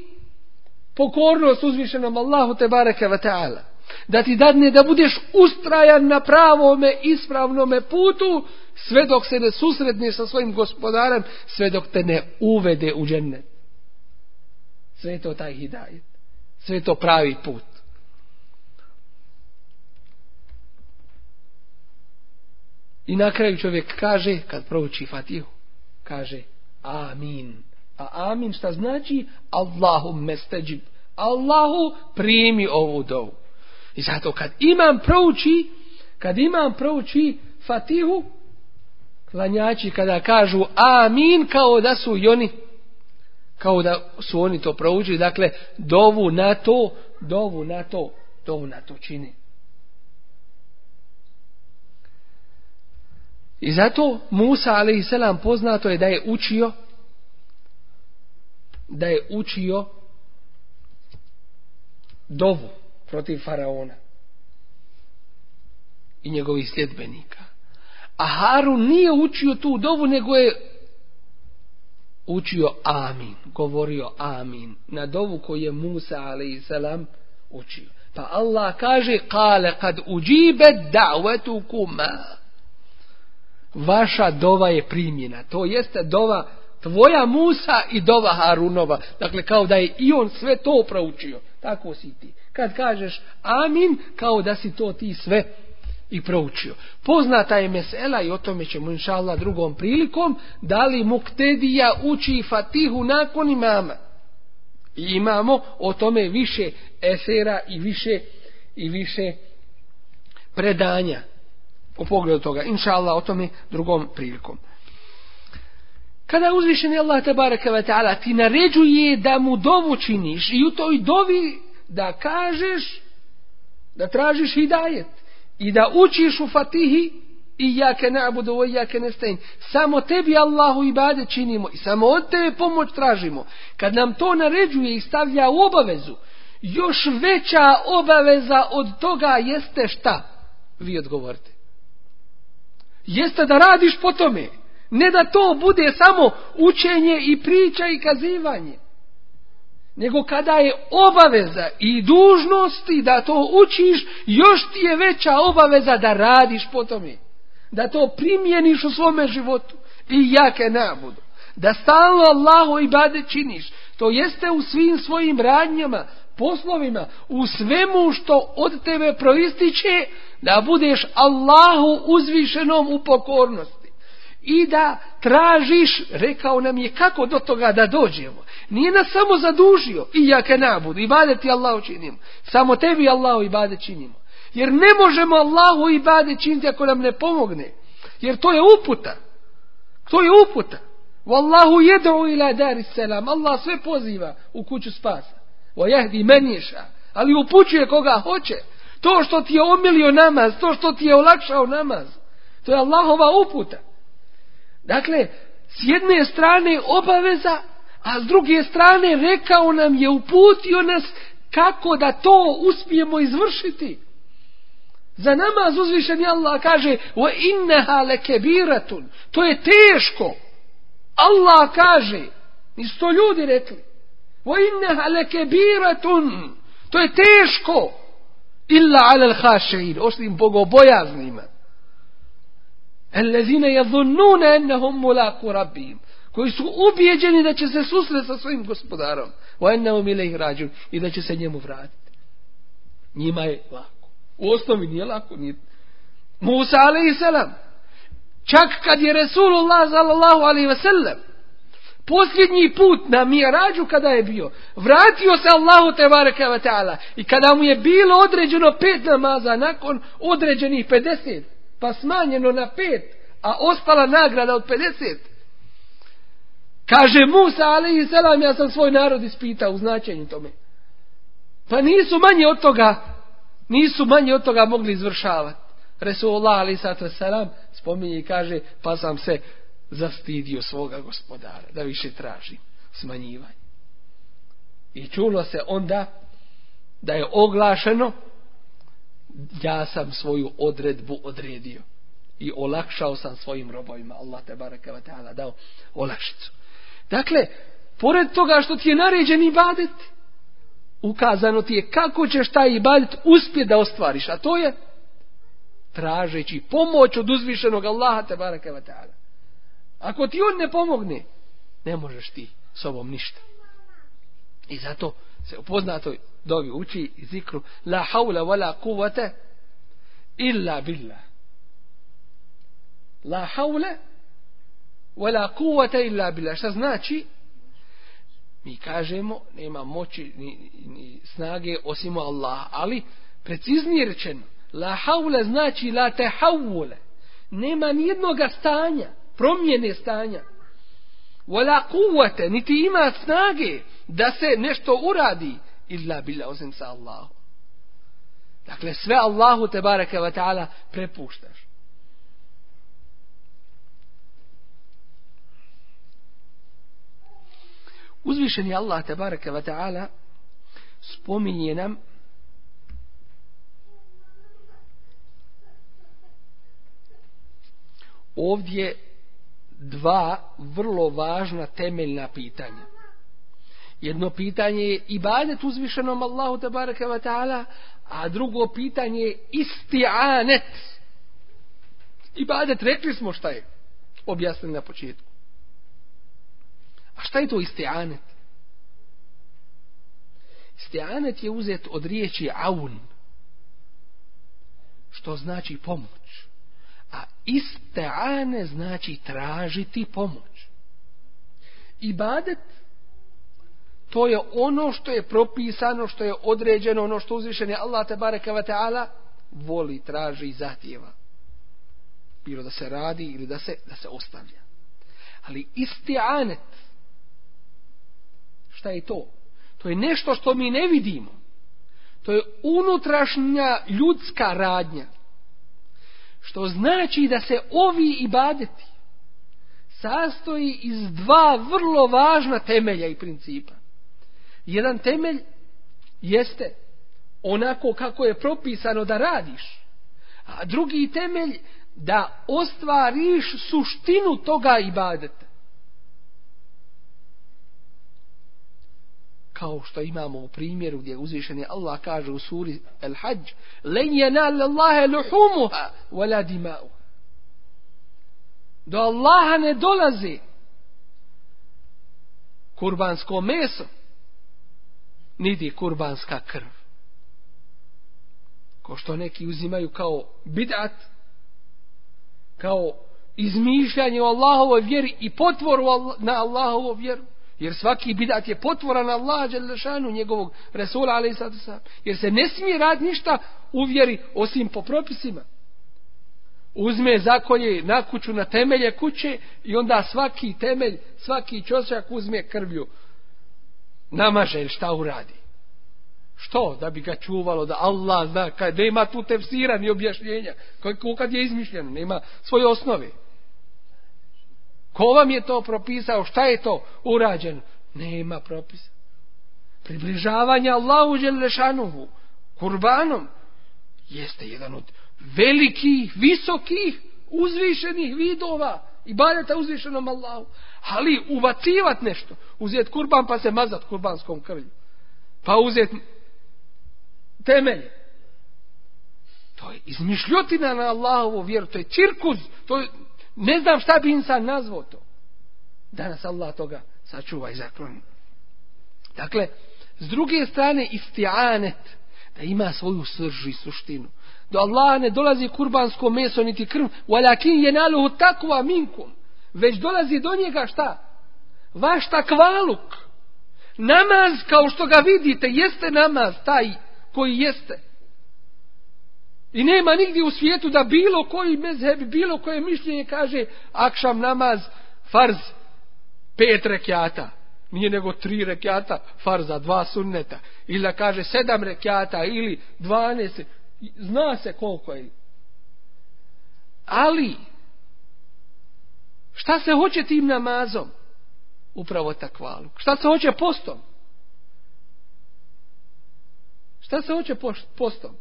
pokornost uzvišenom Allahu te bareke ve ta'ala. Da ti dadne da budeš ustrajan na pravome ispravnome putu sve dok se ne susretneš sa svojim gospodarem sve dok te ne uvede u džennet. Sve je to taj hidajet. Sve je to pravi put. I na kraju čovjek kaže kad prouči fatihu kaže amin a amin šta znači Allahu mesteđib Allahu primi ovu dovu I zato kad imam prouči, kad imam prouči Fatihu, klanjači kada kažu amin kao da su i oni, kao da su oni to proučili, dakle dovu na to, dovu na to, dovu na to čini. I zato Musa a.s. poznato je da je učio da je učio dovu protiv faraona i njegovih sljedbenika. A Harun nije učio tu dovu, nego je učio amin, govorio amin, na dovu koju je Musa a.s. učio. Pa Allah kaže, kale kad uđibe da'vetu kuma. Vaša dova je primjena. To jeste dova tvoja Musa i dova Harunova. Dakle, kao da je i on sve to proučio. Tako si ti kad kažeš amin, kao da si to ti sve i proučio. Poznata je mesela i o tome ćemo inša Allah drugom prilikom, da li muktedija uči fatihu nakon imama. I imamo o tome više esera i više i više predanja u pogledu toga. Inša Allah o tome drugom prilikom. Kada uzvišeni Allah tabaraka wa ta'ala ti naređuje da mu dovu činiš i u toj dovi da kažeš da tražiš hidajet i da učiš u fatihi i jake na'budu i jake nestain. Samo tebi Allahu ibade činimo i samo od tebe pomoć tražimo. Kad nam to naređuje i stavlja u obavezu, još veća obaveza od toga jeste šta? Vi odgovorite. Jeste da radiš po tome. Ne da to bude samo učenje i priča i kazivanje nego kada je obaveza i dužnosti da to učiš, još ti je veća obaveza da radiš po tome. Da to primjeniš u svome životu. I jake nabudu. Da stalno Allahu i bade činiš. To jeste u svim svojim radnjama, poslovima, u svemu što od tebe proističe, da budeš Allahu uzvišenom u pokornosti. I da tražiš, rekao nam je kako do toga da dođemo. Nije nas samo zadužio, i ja ke i ibadet ti Allahu činimo. Samo tebi Allahu ibadet činimo. Jer ne možemo Allahu i činiti ako nam ne pomogne. Jer to je uputa. To je uputa. Wallahu jedu ila dari selam. Allah sve poziva u kuću spasa. Wa jahdi menješa. Ali upućuje koga hoće. To što ti je omilio namaz, to što ti je olakšao namaz. To je Allahova uputa. Dakle, s jedne strane obaveza, a s druge strane rekao nam je uputio nas kako da to uspijemo izvršiti. Za namaz uzvišen Allah kaže wa innaha lekebiratun. To je teško. Allah kaže. Nisu to ljudi rekli. Wa innaha lekebiratun. To je teško. Illa ala l-hašein. Osim bogobojaznima. Ellezine yadhunnuna annahum mulaku rabbihim. Koji su ubijeđeni da će se susreti sa svojim gospodarom. Wa annahum ilayhi rađun. I da će se njemu vratiti. Njima je lako. U osnovi nije lako. Nije. Musa alaihi selam. Čak kad je Resulullah sallallahu alaihi wasallam posljednji put na Mirađu kada je bio, vratio se Allahu te baraka ta'ala i kada mu je bilo određeno pet namaza nakon određenih 50, pa smanjeno na pet, a ostala nagrada od 50, kaže Musa ali i selam, ja sam svoj narod ispitao u značenju tome. Pa nisu manje od toga nisu manje od toga mogli izvršavati. Resulullah ali sato selam, spominje i kaže pa sam se zastidio svoga gospodara da više tražim smanjivanje. I čulo se onda da je oglašeno ja sam svoju odredbu odredio i olakšao sam svojim robovima Allah te baraka wa ta'ala dao olakšicu. Dakle, pored toga što ti je naređen ibadet, ukazano ti je kako ćeš taj ibadet uspjeti da ostvariš, a to je tražeći pomoć od uzvišenog Allaha te baraka wa ta'ala. Ako ti on ne pomogne, ne možeš ti sobom ništa. I zato se u poznatoj dovi uči i zikru la haula wala la illa billah. La haula wala la illa billah. Šta znači? mi kažemo nema moći ni, ni snage osim Allah ali preciznije rečeno la haula znači la te haule nema nijednoga stanja promjene stanja wala kuvate niti ima snage da se nešto uradi illa bila osim sa Allahu dakle sve Allahu te baraka wa ta'ala prepuštaš Uzvišeni Allah tabaraka wa ta'ala spominje nam ovdje dva vrlo važna temeljna pitanja. Jedno pitanje je ibadet uzvišenom Allahu tabaraka wa ta'ala, a drugo pitanje je isti'anet. Ibadet, rekli smo šta je. Objasnili na početku. A šta je to istianet? Istianet je uzet od riječi aun, što znači pomoć. A istiane znači tražiti pomoć. Ibadet, to je ono što je propisano, što je određeno, ono što uzvišen je Allah te bareke ve taala voli, traži i zahtijeva. Bilo da se radi ili da se da se ostavlja. Ali istianet Šta je to? To je nešto što mi ne vidimo. To je unutrašnja ljudska radnja. Što znači da se ovi ibadeti sastoji iz dva vrlo važna temelja i principa. Jedan temelj jeste onako kako je propisano da radiš. A drugi temelj da ostvariš suštinu toga ibadeta. kao što imamo u primjeru gdje uzvišeni Allah kaže u suri Al-Hajj len yanal Allahe luhumuha wala dima'u do Allaha ne dolazi kurbansko meso, nidi kurbanska krv. Ko što neki uzimaju kao bidat, kao izmišljanje o Allahovoj vjeri i potvoru na Allahovu vjeru. Jer svaki bidat je potvora na Allaha Đelešanu, njegovog Resula, ali jer se ne smije rad ništa u vjeri osim po propisima. Uzme zakolje na kuću, na temelje kuće i onda svaki temelj, svaki čošak uzme krvlju. Namaže ili šta uradi. Što? Da bi ga čuvalo, da Allah zna, kad nema tu tefsira ni objašnjenja, kako kad je izmišljeno, nema svoje osnove. Ko vam je to propisao? Šta je to urađeno? Nema propisa. Približavanje Allahu Đelešanuhu kurbanom jeste jedan od velikih, visokih, uzvišenih vidova i baljata uzvišenom Allahu. Ali uvacivat nešto, Uzet kurban pa se mazat kurbanskom krvlju. Pa uzet temelj. To je izmišljotina na Allahovu vjeru, to je cirkus. to je, ne znam šta bi insan nazvao to. Danas Allah toga sačuva i zakloni. Dakle, s druge strane istianet, da ima svoju srž i suštinu. Do Allaha ne dolazi kurbansko meso niti krv, walakin je naluhu takva minkum. Već dolazi do njega šta? Vaš takvaluk. Namaz kao što ga vidite, jeste namaz taj koji jeste. I nema nigdje u svijetu da bilo koji mezhebi, bilo koje mišljenje kaže akšam namaz, farz, pet rekiata. Nije nego tri rekiata, farza, dva sunneta. Ili da kaže sedam rekiata, ili dvanest. Zna se koliko je. Ali, šta se hoće tim namazom? Upravo takvalu. Šta se hoće postom? Šta se hoće postom?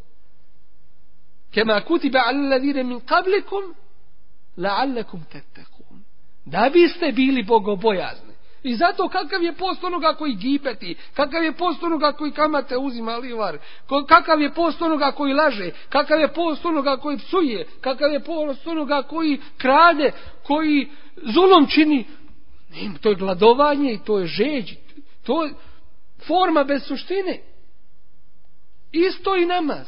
Kema kutiba alladine min qablikum la'allakum tattaqun. Da biste bili bogobojazni. I zato kakav je post onoga koji gibeti, kakav je post onoga koji kamate uzima livar, kakav je post onoga koji laže, kakav je post onoga koji psuje, kakav je post onoga koji krade, koji zulom čini. To je gladovanje i to je žeđ. To je forma bez suštine. Isto i namaz.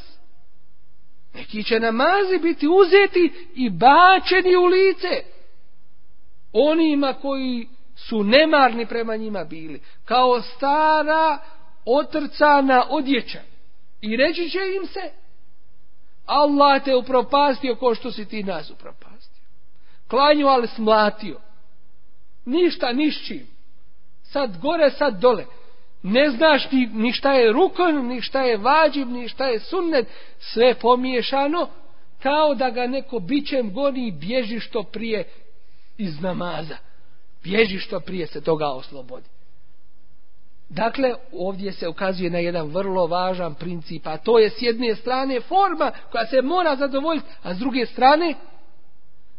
Neki će namazi biti uzeti i bačeni u lice. Onima koji su nemarni prema njima bili. Kao stara otrcana odjeća. I reći će im se Allah te upropastio ko što si ti nas upropastio. Klanju ali smlatio. Ništa nišćim. Sad gore, sad dole ne znaš ni, ni šta je rukon, ni šta je vađib, ni šta je sunnet, sve pomiješano, kao da ga neko bićem goni i bježi što prije iz namaza. Bježi što prije se toga oslobodi. Dakle, ovdje se ukazuje na jedan vrlo važan princip, a to je s jedne strane forma koja se mora zadovoljiti, a s druge strane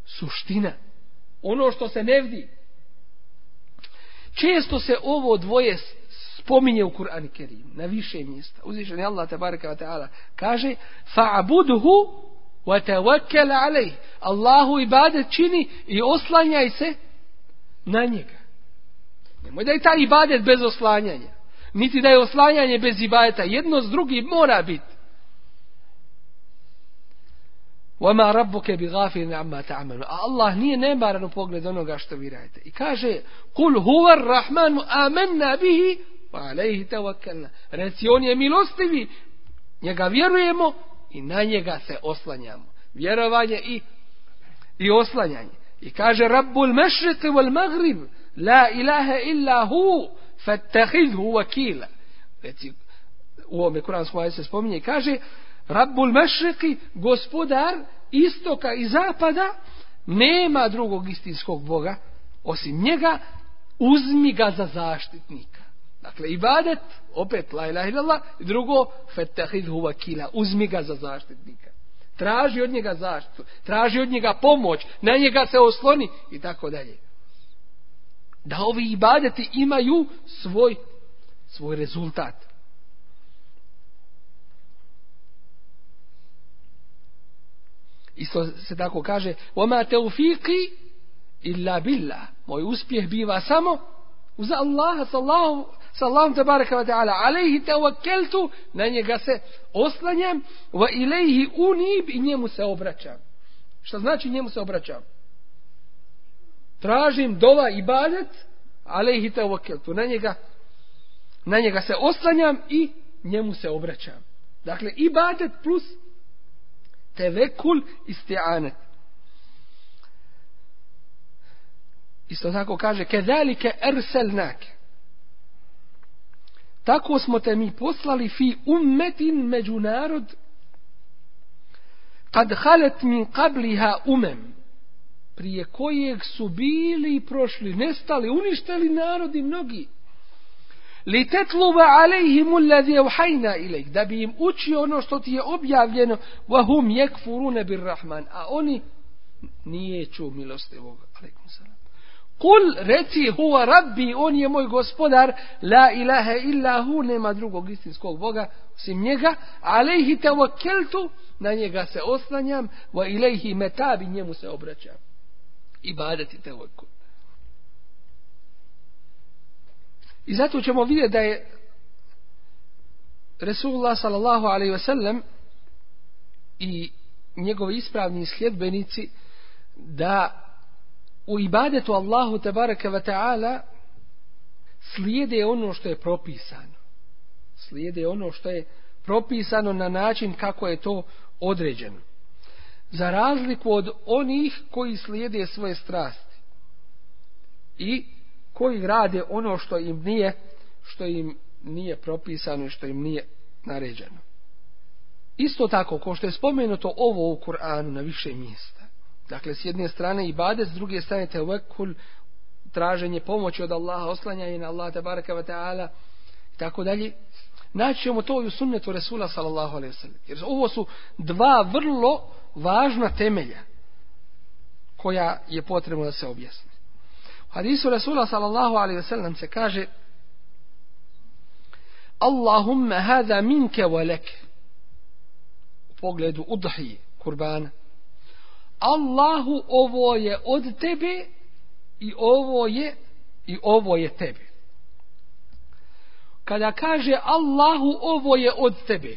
suština. Ono što se ne vidi. Često se ovo dvoje spominje u Kur'an Kerim na više mjesta. Uzvišen je Allah tabaraka wa ta'ala kaže fa'budhu wa tawakkal alayh. Allahu ibadet čini i oslanjaj se na njega. Nemoj da je taj ibadet bez oslanjanja. Niti da je oslanjanje bez ibadeta. Jedno s drugim mora biti. وَمَا رَبُّكَ بِغَافِرٍ عَمَّا تَعْمَلُ A Allah nije nemaran u pogled onoga što vi radite. I kaže, قُلْ هُوَ الرَّحْمَنُ آمَنَّا بِهِ Pa alejhi tawakkalna. Reci on je milostivi. Njega vjerujemo i na njega se oslanjamo. Vjerovanje i i oslanjanje. I kaže Rabbul mešriq wal maghrib la ilaha illa hu fattakhidhu wakila. Reci u ovome kuranskom ajetu se spominje i kaže Rabbul mešriq gospodar istoka i zapada nema drugog istinskog Boga osim njega uzmi ga za zaštitnika Dakle, ibadet, opet, la ilaha illallah, i drugo, fetahidhu vakila, uzmi ga za zaštitnika. Traži od njega zaštitu, traži od njega pomoć, na njega se osloni, i tako dalje. Da ovi ibadeti imaju svoj, svoj rezultat. Isto se tako kaže, وَمَا teufiki illa billah. Moj uspjeh biva samo uz Allaha, sallahu Allahom, sa Allahom te baraka wa ta'ala. Alejhi te uvakeltu, na njega se oslanjam, wa ilejhi unib i njemu se obraćam. Šta znači njemu se obraćam? Tražim dova i badet, alejhi te uvakeltu, na njega, na njega se oslanjam i njemu se obraćam. Dakle, ibadet plus tevekul isti'anet. Isto tako kaže, kedalike erselnake. Tako smo te mi poslali fi ummetin među narod kad halet min kabliha umem prije kojeg su bili i prošli, nestali, uništili narodi mnogi. Li tetluva alejhim ulladhi evhajna ilajk, da bi im učio ono što ti je objavljeno, wa hum bir rahman, a oni nije čuo milostivog. alaikum salam. Kul reci huwa rabbi, on je moj gospodar, la ilaha illa hu, nema drugog istinskog Boga, osim njega, alejhi tawakkeltu, na njega se oslanjam, wa ilejhi metabi, njemu se obraćam. Ibadeti tawakkul. I zato ćemo vidjeti da je Resulullah sallallahu alaihi ve sellem i njegovi ispravni sljedbenici da u ibadetu Allahu tabaraka ve ta'ala slijede ono što je propisano. Slijede ono što je propisano na način kako je to određeno. Za razliku od onih koji slijede svoje strasti i koji rade ono što im nije što im nije propisano i što im nije naređeno. Isto tako, ko što je spomenuto ovo u Kur'anu na više mjesta. Dakle, s jedne strane ibade, s druge strane tevekul, traženje pomoći od Allaha, oslanjanje na Allaha, tabaraka wa ta'ala, i tako dalje. Naći ćemo to i u sunnetu Resula, sallallahu alaihi sallam. Jer ovo su dva vrlo važna temelja koja je potrebno da se objasni. U hadisu Resula, sallallahu alaihi sallam, se kaže Allahumma hada minke wa leke. u pogledu udhi kurbana Allahu ovo je od tebe i ovo je i ovo je tebe. Kada kaže Allahu ovo je od tebe,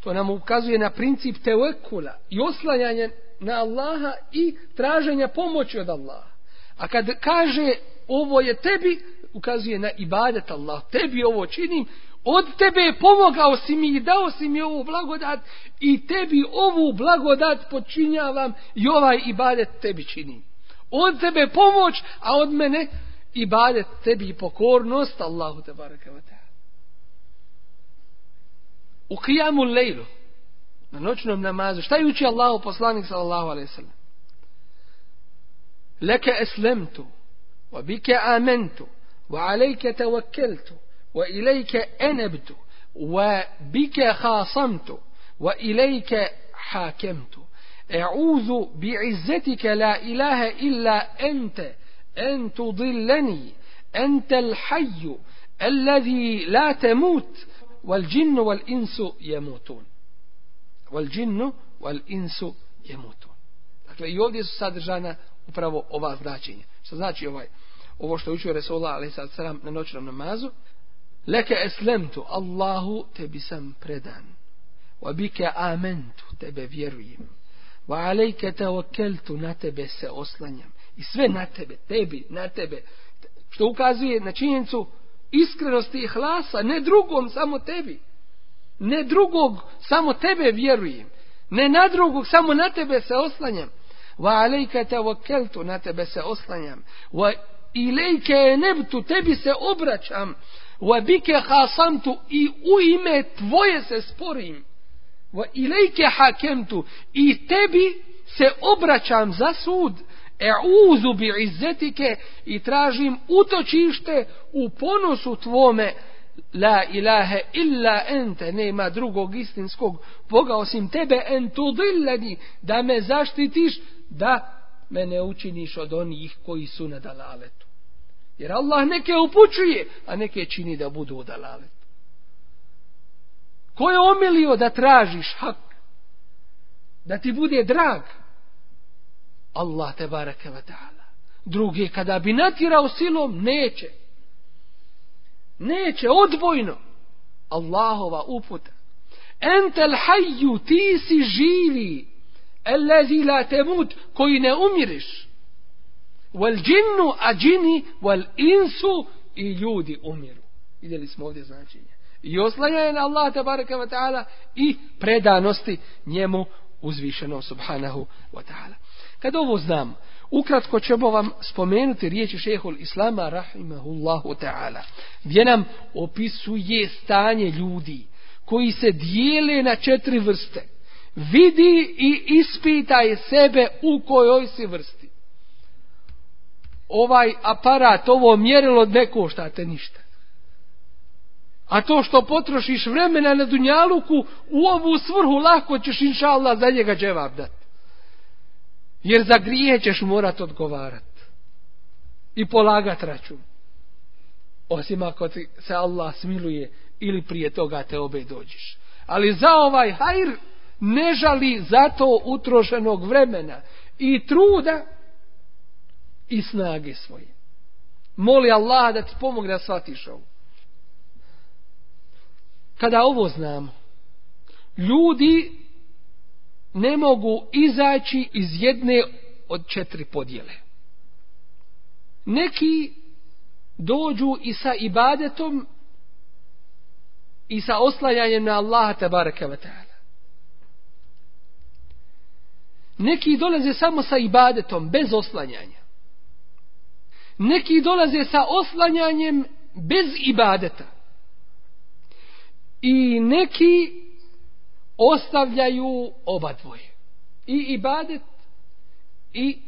to nam ukazuje na princip tevekula i oslanjanje na Allaha i traženja pomoći od Allaha. A kad kaže ovo je tebi, ukazuje na ibadet Allah. Tebi ovo činim, od tebe pomogao si mi i dao si mi ovu blagodat i tebi ovu blagodat počinjavam i ovaj ibadet tebi činim. Od tebe pomoć, a od mene ibadet tebi i pokornost Allahu te baraka wa ta'ala. U kijamu lejlu, na noćnom namazu, šta je uči Allahu poslanik sallallahu alaihi sallam? Leke eslemtu, wa bike amentu, wa alejke tawakkeltu, وإليك أنبت وبك خاصمت وإليك حاكمت أعوذ بعزتك لا إله إلا أنت أن تضلني أنت الحي الذي لا تموت والجن والإنس يموتون والجن والإنس يموتون Dakle, i ovdje su sadržana upravo ova značenja. Što znači ovaj, ovo što je učio Resulullah a.s. na noćnom namazu, Leke eslemtu, Allahu, tebi sam predan. Wa bike amentu, tebe vjerujem. Wa alejke te okeltu, na tebe se oslanjam. I sve na tebe, tebi, na tebe. Što ukazuje na činjenicu iskrenosti i hlasa, ne drugom, samo tebi. Ne drugog, samo tebe vjerujem. Ne na drugog, samo na tebe se oslanjam. Wa alejke te okeltu, na tebe se oslanjam. Wa ilejke nebtu, tebi se obraćam wa bike hasamtu i u ime tvoje se sporim. Wa ilejke hakemtu i tebi se obraćam za sud. E'uzu bi izzetike i tražim utočište u ponosu tvome. La ilahe illa ente nema drugog istinskog Boga osim tebe. En tudillani da me zaštitiš da me ne učiniš od onih koji su na dalaletu. Jer Allah neke upućuje, a neke čini da budu u. Ko je omilio da tražiš hak? Da ti bude drag? Allah te barake wa ta'ala. Drugi, kada bi natirao silom neće neće odbojno Allahova uputa entel hajju ti si živi Elezi la temut koji ne umiriš wal džinnu a džini wal insu i ljudi umiru. Vidjeli smo ovdje značenje. I oslanja na Allah tabaraka wa ta'ala i predanosti njemu uzvišeno subhanahu wa ta'ala. Kad ovo znam ukratko ćemo vam spomenuti riječi šehol islama rahimahullahu ta'ala gdje nam opisuje stanje ljudi koji se dijele na četiri vrste. Vidi i ispitaj sebe u kojoj si vrsti ovaj aparat ovo mjerilo ne koštate ništa A to što potrošiš vremena na dunjaluku, u ovu svrhu lako ćeš inša Allah za njega dževab dat. Jer za grije ćeš morat odgovarat. I polagat račun. Osim ako ti se Allah smiluje ili prije toga te obe dođeš. Ali za ovaj hajr ne žali za to utrošenog vremena i truda i snage svoje. Moli Allaha da ti pomogne da shvatiš ovo kada ovo znamo, ljudi ne mogu izaći iz jedne od četiri podjele. Neki dođu i sa ibadetom i sa oslajanjem na Allaha tabaraka wa ta'ala. Neki dolaze samo sa ibadetom, bez oslanjanja. Neki dolaze sa oslanjanjem bez ibadeta i neki ostavljaju oba dvoje. I ibadet i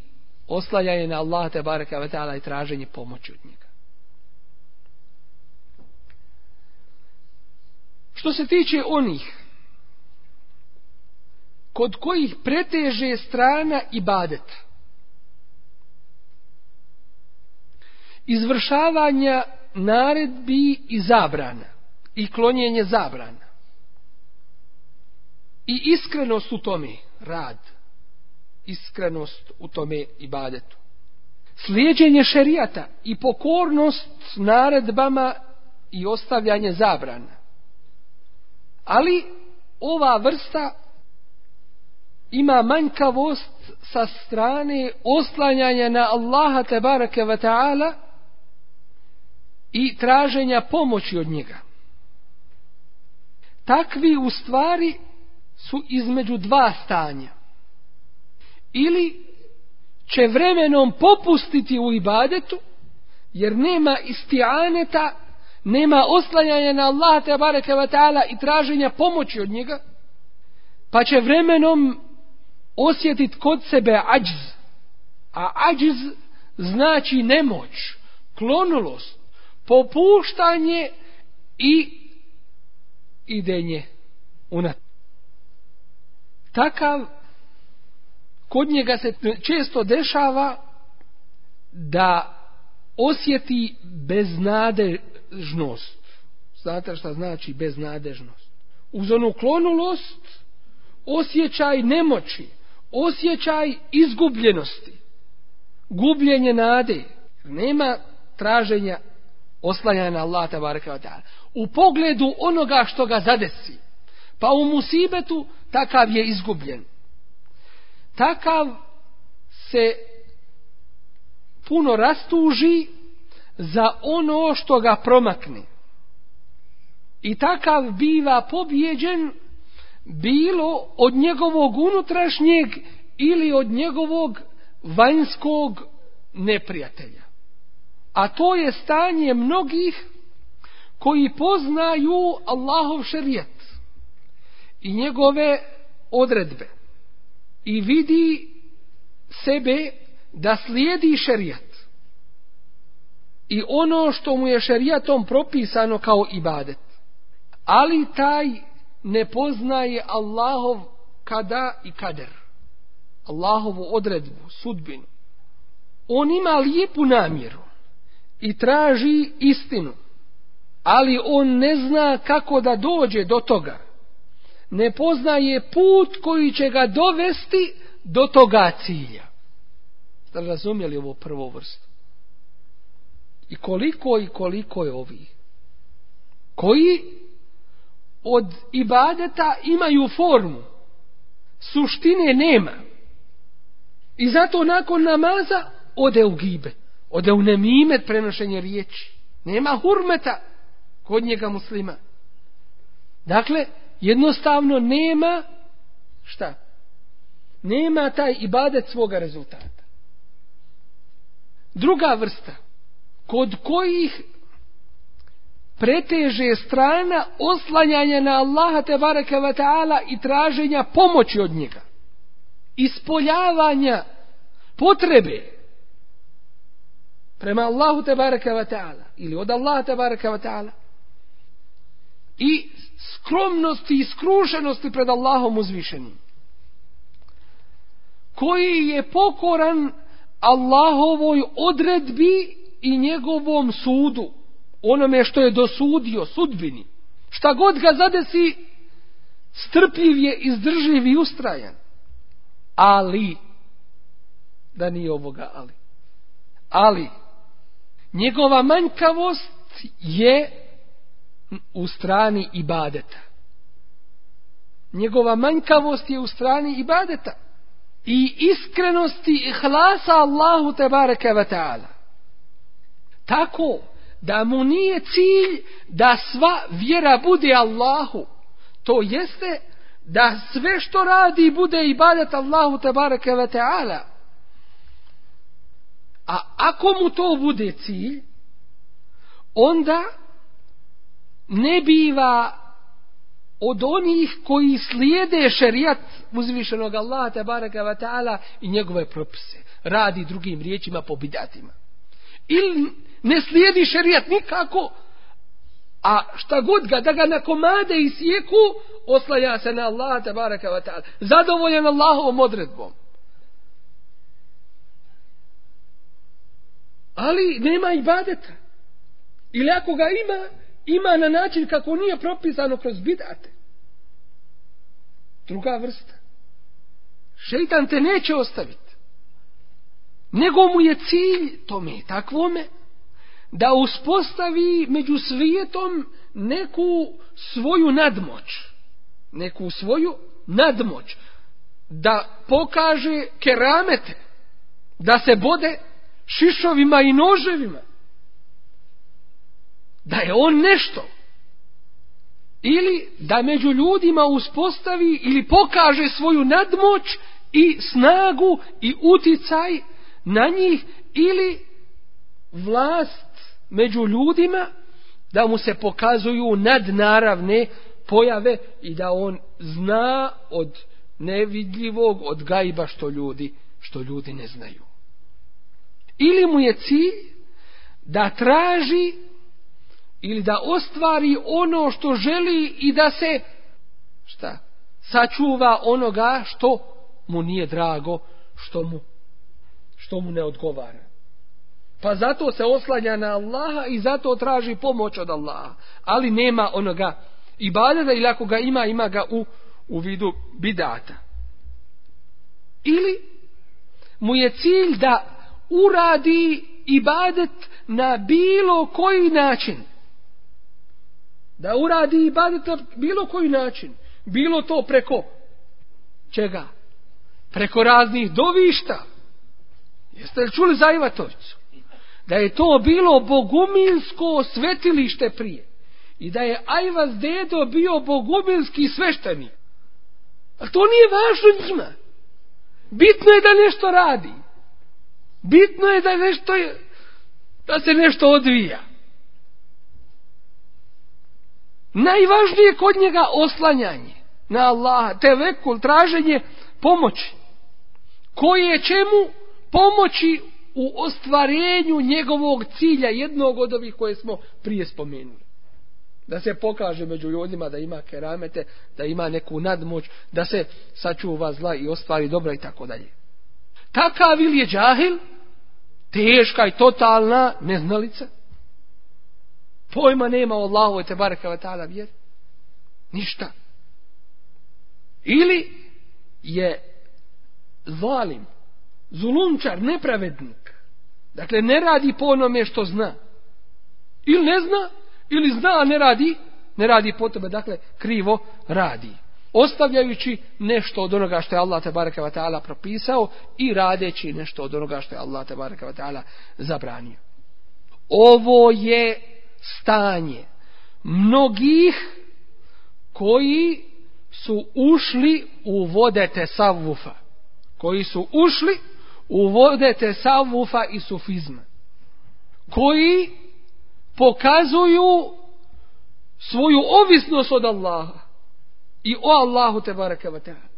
oslanjanje na Allah te baraka ve ta'ala i traženje pomoći od njega. Što se tiče onih kod kojih preteže strana ibadeta izvršavanja naredbi i zabrana i klonjenje zabrana. I iskrenost u tome, rad, iskrenost u tome i badetu. Slijedjenje šerijata i pokornost naredbama i ostavljanje zabrana. Ali ova vrsta ima manjkavost sa strane oslanjanja na Allaha tebareke ve taala i traženja pomoći od njega takvi u stvari su između dva stanja. Ili će vremenom popustiti u ibadetu, jer nema istijaneta, nema oslanjanja na Allaha te bareke wa ta'ala i traženja pomoći od njega, pa će vremenom osjetit kod sebe ađz. A ađz znači nemoć, klonulost, popuštanje i idenje unat. Takav kod njega se često dešava da osjeti beznadežnost. Znate šta znači beznadežnost? Uz onu klonulost osjećaj nemoći, osjećaj izgubljenosti, gubljenje nade, nema traženja oslanja na Allah tabaraka wa ta'ala. U pogledu onoga što ga zadesi, pa u musibetu takav je izgubljen. Takav se puno rastuži za ono što ga promakne. I takav biva pobjeđen bilo od njegovog unutrašnjeg ili od njegovog vanjskog neprijatelja. A to je stanje mnogih koji poznaju Allahov šerijet i njegove odredbe i vidi sebe da slijedi šerijat i ono što mu je šerijatom propisano kao ibadet. Ali taj ne poznaje Allahov kada i kader. Allahovu odredbu, sudbinu. On ima lijepu namjeru i traži istinu. Ali on ne zna kako da dođe do toga. Ne poznaje put koji će ga dovesti do toga cilja. Ste razumjeli ovo prvo vrstu? I koliko i koliko je ovih? Koji od ibadeta imaju formu, suštine nema. I zato nakon namaza ode u gibe, ode u nemimet prenošenje riječi. Nema hurmeta kod njega muslima. Dakle, jednostavno nema šta? Nema taj ibadet svoga rezultata. Druga vrsta, kod kojih preteže strana oslanjanja na Allaha te bareke ve ta'ala i traženja pomoći od njega. Ispoljavanja potrebe prema Allahu te baraka wa ta'ala ili od Allaha te baraka wa ta'ala. I skromnosti i skrušenosti pred Allahom uzvišenim koji je pokoran Allahovoj odredbi i njegovom sudu onome što je dosudio sudbini. Šta god ga zadesi strpljiv je izdržljiv i ustrajan. Ali da nije ovoga ali. Ali njegova manjkavost je u strani ibadeta njegova manjkavost je u strani ibadeta i iskrenosti i hlasa Allahu te bareke ve taala tako da mu nije cilj da sva vjera bude Allahu. To jeste da sve što radi bude ibadet Allahu te bareke ve ta'ala. A ako mu to bude cilj, onda ne biva od onih koji slijede šerijat uzvišenog Allaha te baraka ve ta'ala i njegove propise. Radi drugim riječima po bidatima. Ili ne slijedi šerijat nikako, a šta god ga, da ga na komade i sjeku, oslanja se na Allaha te baraka ve ta'ala. Zadovoljen Allahovom odredbom. Ali nema ibadeta. Ili ako ga ima, ima na način kako nije propisano kroz bidate. Druga vrsta. Šeitan te neće ostaviti. Nego mu je cilj tome takvome da uspostavi među svijetom neku svoju nadmoć. Neku svoju nadmoć. Da pokaže keramete. Da se bode šišovima i noževima. Da je on nešto. Ili da među ljudima uspostavi ili pokaže svoju nadmoć i snagu i uticaj na njih ili vlast među ljudima da mu se pokazuju nadnaravne pojave i da on zna od nevidljivog od gajba što ljudi što ljudi ne znaju ili mu je cilj da traži ili da ostvari ono što želi i da se šta sačuva onoga što mu nije drago što mu što mu ne odgovara Pa zato se oslanja na Allaha i zato traži pomoć od Allaha. Ali nema onoga ibadeta ili ako ga ima, ima ga u, u vidu bidata. Ili mu je cilj da uradi ibadet na bilo koji način. Da uradi ibadet na bilo koji način. Bilo to preko čega? Preko raznih dovišta. Jeste li čuli za Ivatovicu? da je to bilo bogumilsko svetilište prije i da je Ajvaz dedo bio bogumilski sveštenik. A to nije važno njima. Bitno je da nešto radi. Bitno je da nešto je, da se nešto odvija. Najvažnije kod njega oslanjanje na Allaha, te vekul, traženje pomoći. Koje će mu pomoći u ostvarenju njegovog cilja jednog od ovih koje smo prije spomenuli. Da se pokaže među ljudima da ima keramete, da ima neku nadmoć, da se sačuva zla i ostvari dobra i tako dalje. Takav ili je džahil, teška i totalna neznalica, pojma nema o Allahu te baraka wa ta'ala vjer, ništa. Ili je zalim, zulumčar, nepravednik. Dakle, ne radi po onome što zna. Ili ne zna, ili zna, a ne radi, ne radi po tebe. Dakle, krivo radi. Ostavljajući nešto od onoga što je Allah te baraka ta'ala propisao i radeći nešto od onoga što je Allah te baraka ta'ala zabranio. Ovo je stanje mnogih koji su ušli u vode tesavufa. Koji su ušli u vode tesavufa i sufizma. Koji pokazuju svoju ovisnost od Allaha i o Allahu te baraka wa ta'ala.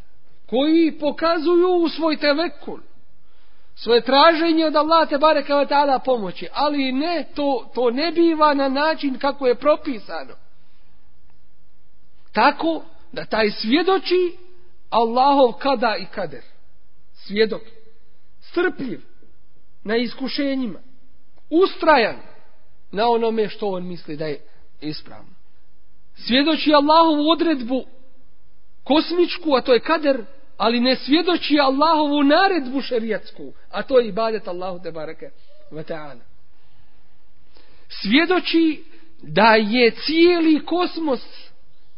Koji pokazuju u svoj tevekul svoje traženje od Allaha te bareka wa ta'ala pomoći, ali ne, to, to ne biva na način kako je propisano. Tako da taj svjedoči Allahov kada i kader. Svjedok. Strpljiv na iskušenjima. Ustrajan na onome što on misli da je ispravno. Svjedoči Allahovu odredbu kosmičku, a to je kader, ali ne svjedoči Allahovu naredbu šerijatsku, a to je ibadet Allahu te bareke ve ta'ala. Svjedoči da je cijeli kosmos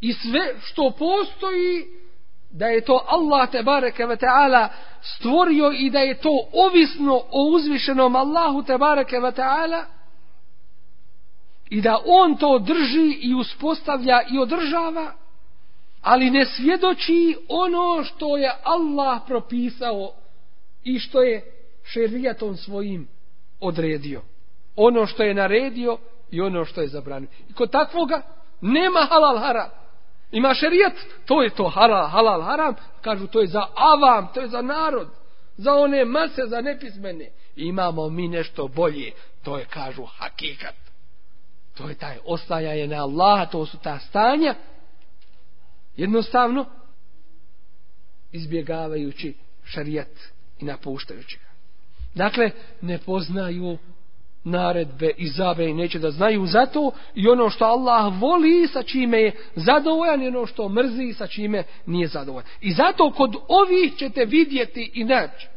i sve što postoji da je to Allah te bareke ve taala stvorio i da je to ovisno o uzvišenom Allahu te bareke ve taala i da on to drži i uspostavlja i održava ali ne svjedoči ono što je Allah propisao i što je šerijatom svojim odredio. Ono što je naredio i ono što je zabranio. I kod takvoga nema halal haram. Ima šerijat, to je to halal, halal haram. Kažu to je za avam, to je za narod. Za one mase, za nepismene. Imamo mi nešto bolje. To je, kažu, hakikat. To je taj ostajanje na Allaha, to su ta stanja jednostavno izbjegavajući šarijat i napuštajući ga. Dakle, ne poznaju naredbe i zabe i neće da znaju zato i ono što Allah voli sa čime je zadovoljan i ono što mrzi sa čime nije zadovoljan. I zato kod ovih ćete vidjeti i naći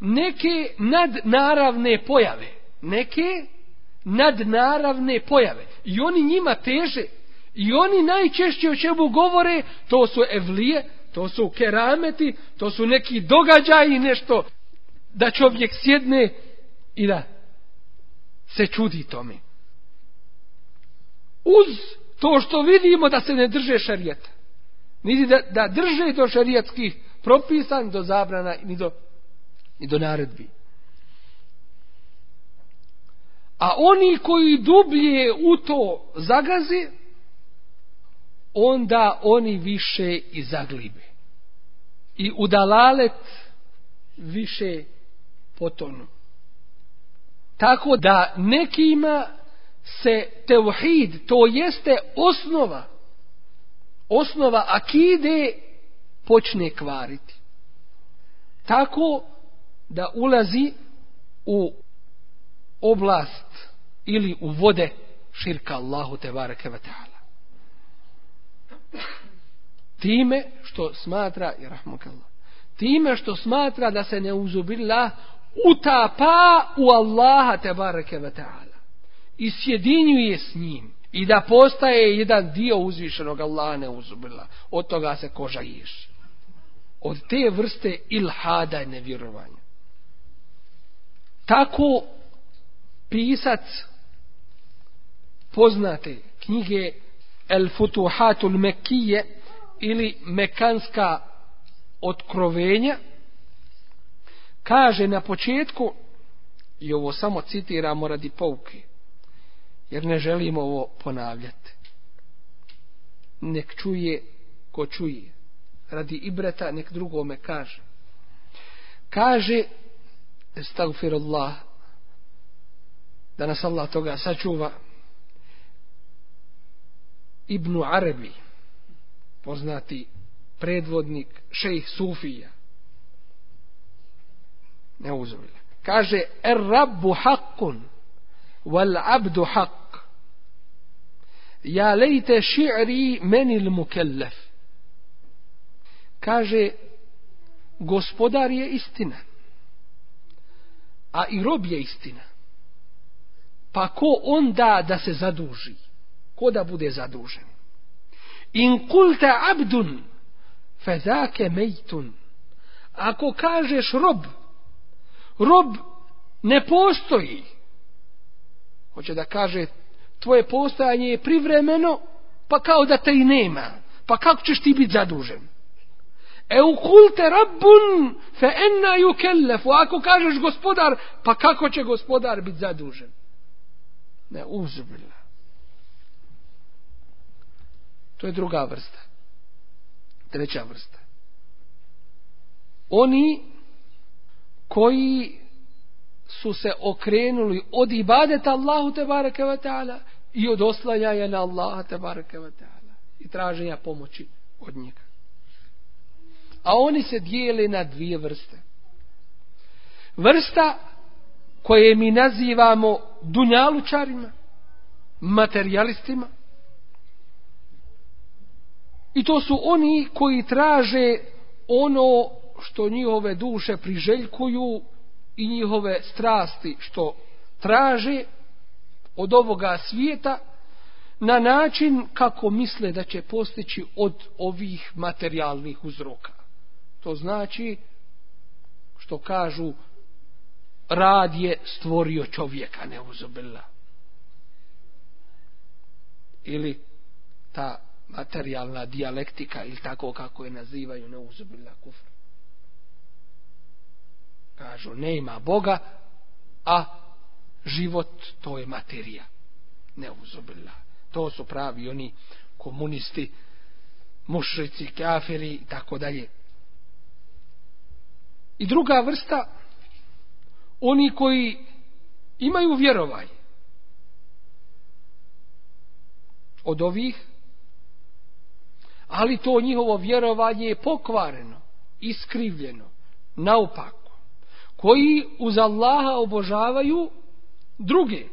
neke nadnaravne pojave. Neke nadnaravne pojave. I oni njima teže I oni najčešće o čemu govore, to su evlije, to su kerameti, to su neki događaji, nešto da čovjek sjedne i da se čudi tome. Uz to što vidimo da se ne drže šarijeta. Niti da, da drže do šarijetskih propisa, ni do zabrana, ni do, ni do naredbi. A oni koji dublje u to zagaze, onda oni više i zaglibe. I udalalet više potonu. Tako da nekima se teuhid, to jeste osnova, osnova akide, počne kvariti. Tako da ulazi u oblast ili u vode širka Allahu te bareke ve time što smatra i rahmukallah time što smatra da se ne uzubila utapa u Allaha te bareke ve taala i sjedinjuje s njim i da postaje jedan dio uzvišenog Allaha ne uzubila od toga se koža iš od te vrste ilhada i nevjerovanja. Tako pisac poznate knjige El Futuhatul Mekije ili Mekanska otkrovenja kaže na početku i ovo samo citiramo radi pouke jer ne želimo ovo ponavljati nek čuje ko čuje radi ibreta nek drugome kaže kaže estagfirullah da nas Allah toga sačuva Ibnu Arabi, poznati predvodnik šejh Sufija. Ne uzavlja. Kaže, er rabbu haqqun, wal abdu haqq. Ja lejte ši'ri menil mukellef. Kaže, gospodar je istina. A i rob je istina. Pa ko onda da se zaduži? Ko da bude zadužen? In kulta abdun, fezake mejtun. Ako kažeš rob, rob ne postoji. Hoće da kaže, tvoje postojanje je privremeno, pa kao da te i nema. Pa kako ćeš ti biti zadužen? E u kulte rabbun fe enna ju kellefu. Ako kažeš gospodar, pa kako će gospodar biti zadužen? Ne, uzubila. To je druga vrsta. Treća vrsta. Oni koji su se okrenuli od ibadeta Allahu te bareke ve taala i od oslanjanja na Allaha te bareke ve taala i traženja pomoći od njega. A oni se dijele na dvije vrste. Vrsta koje mi nazivamo dunjalučarima, materialistima. I to su oni koji traže ono što njihove duše priželjkuju i njihove strasti što traže od ovoga svijeta na način kako misle da će postići od ovih materijalnih uzroka. To znači što kažu rad je stvorio čovjeka neuzobila. Ili ta materijalna dijalektika ili tako kako je nazivaju neuzobila kufr. Kažu nema Boga, a život to je materija. Neuzobila. To su pravi oni komunisti, mušrici, kafiri i tako dalje. I druga vrsta, oni koji imaju vjerovaj od ovih, ali to njihovo vjerovanje je pokvareno, iskrivljeno, naopako, koji uz Allaha obožavaju druge,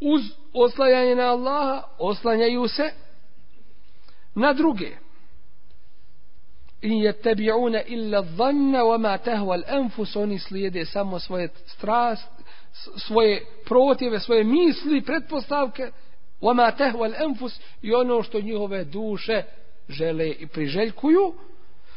uz oslanjanje na Allaha, oslanjaju se na druge. In yattabi'una illa dhanna wa ma tahwa al-anfus oni slijede samo svoje strast svoje protive svoje misli pretpostavke wa ma tahwa al-anfus i ono što njihove duše žele i priželjkuju.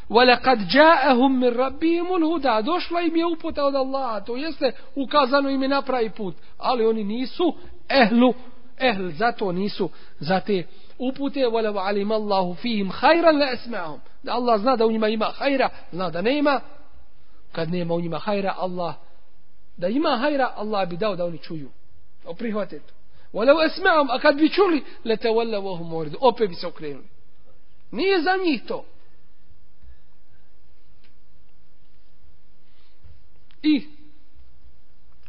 وَلَقَدْ جَاءَهُمْ مِنْ min rabbihim al-huda došla im je uputa od Allaha. To jeste ukazano im je na pravi put. Ali oni nisu ehlu ehl zato nisu za te upute. وَلَوْ alim اللَّهُ fihim khayran la da Allah zna da u njima ima hajra zna da nema. Kad nema u njima hajra Allah da ima hajra Allah bi dao da oni čuju. O prihvate to وَلَوْ أَسْمَعُمْ a kad bi čuli لَتَوَلَّ وَهُمْ wa opet bi se okrenuli nije za njih to. I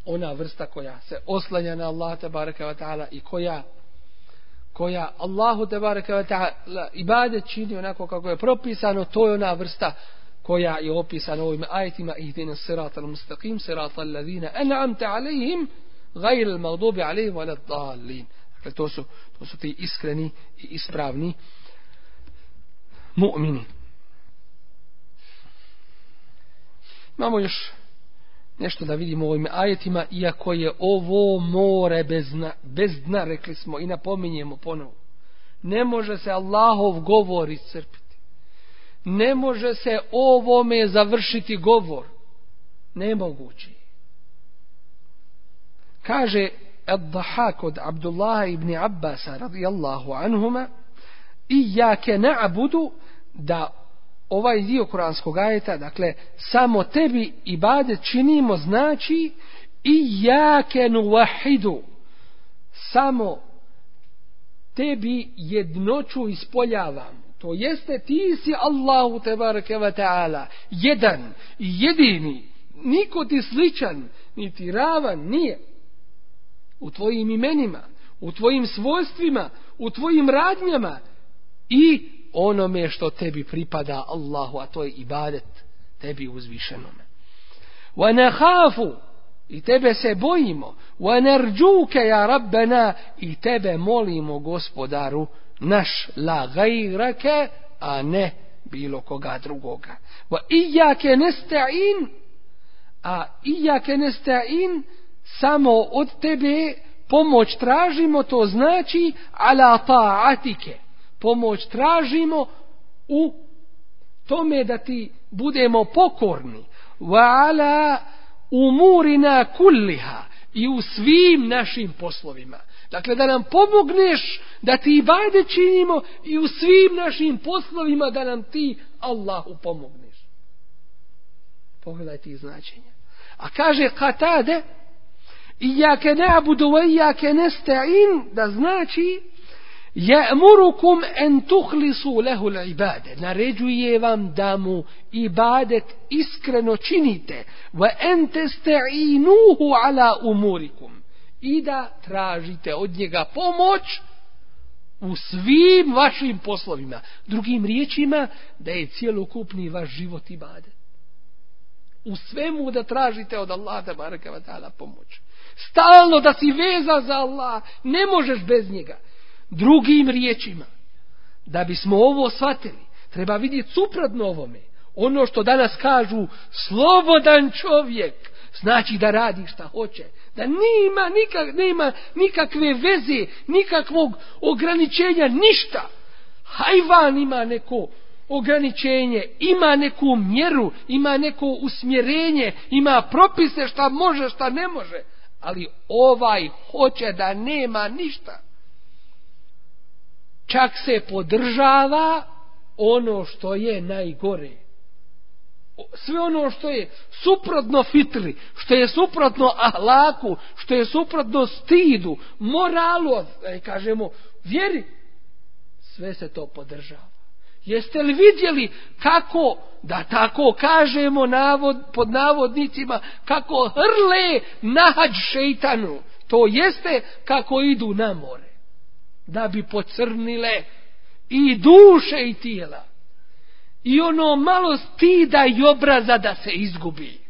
ona vrsta koja se oslanja na Allah tabaraka wa ta'ala i koja koja Allahu te wa ve taala ibadet čini onako kako je propisano to je ona vrsta koja je opisana ovim ajetima ihdina siratal mustaqim siratal ladina an'amta alaihim gajr al maghdubi wa wala dallin dakle to su to su ti iskreni i ispravni mu'mini imamo još nešto da vidimo u ovim ajetima, iako je ovo more bez dna, bez dna, rekli smo i napominjemo ponovo. Ne može se Allahov govor iscrpiti. Ne može se ovome završiti govor. Nemogući. Kaže Ad-Dahak od Abdullah ibn Abbas radijallahu anhuma i na'budu da ovaj dio kuranskog ajeta, dakle, samo tebi ibadet činimo, znači i jake nuvahidu. Samo tebi jednoću ispoljavam. To jeste ti si Allahu tebareke wa ta'ala, jedan i jedini, niko ti sličan, niti ravan, nije. U tvojim imenima, u tvojim svojstvima, u tvojim radnjama i onome što tebi pripada Allahu, a to je ibadet tebi uzvišenome. Wa nahafu i tebe se bojimo, wa narjuka ya rabbana i tebe molimo gospodaru naš la gajrake, a ne bilo koga drugoga. Wa iyyake nesta'in a iyyake nesta'in samo od tebe pomoć tražimo, to znači ala ta'atike. Pomoć tražimo u tome da ti budemo pokorni. Wa ala umurina kulliha i u svim našim poslovima. Dakle, da nam pomogneš da ti ibade činimo i u svim našim poslovima da nam ti Allahu pomogneš. Pogledaj ti značenja. A kaže Katade, Iyake na'budu wa iyake nesta'in da znači Ja'murukum en tuhlisu lehu l'ibade. Naređuje vam da mu ibadet iskreno činite. Wa en testa'inuhu ala umurikum. I da tražite od njega pomoć u svim vašim poslovima. Drugim riječima, da je cijelokupni vaš život ibadet. U svemu da tražite od Allaha da baraka wa ta'ala pomoć. Stalno da si veza za Allah, ne možeš bez njega. Drugim riječima, da bismo ovo shvatili, treba vidjeti suprotno ovome. Ono što danas kažu, slobodan čovjek, znači da radi šta hoće. Da nima, nikak, nema nikakve veze, nikakvog ograničenja, ništa. Hajvan ima neko ograničenje, ima neku mjeru, ima neko usmjerenje, ima propise šta može, šta ne može. Ali ovaj hoće da nema ništa čak se podržava ono što je najgore. Sve ono što je suprotno fitri, što je suprotno ahlaku, što je suprotno stidu, moralu, e, kažemo, vjeri, sve se to podržava. Jeste li vidjeli kako, da tako kažemo navod, pod navodnicima, kako hrle nahađ šeitanu, to jeste kako idu na more da bi pocrnile i duše i tijela. I ono malo stida i obraza da se izgubi.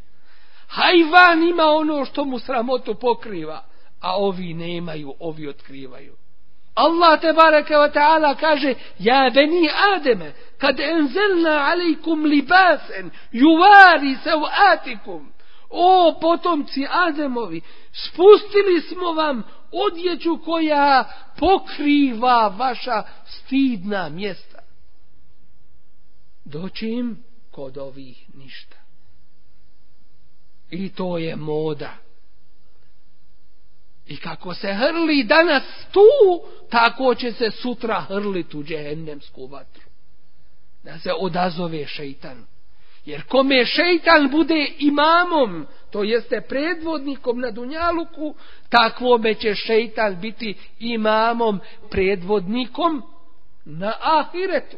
Hajvan ima ono što mu sramotu pokriva, a ovi nemaju, ovi otkrivaju. Allah te baraka wa ta'ala kaže Ja beni Ademe kad enzelna alejkum libasen juvari se u atikum O potomci Ademovi spustili smo vam odjeću koja pokriva vaša stidna mjesta. Doći im kod ovih ništa. I to je moda. I kako se hrli danas tu, tako će se sutra hrliti u džehennemsku vatru. Da se odazove šeitanu. Jer kome šeitan bude imamom, to jeste predvodnikom na Dunjaluku, takvome će šeitan biti imamom, predvodnikom na Ahiretu.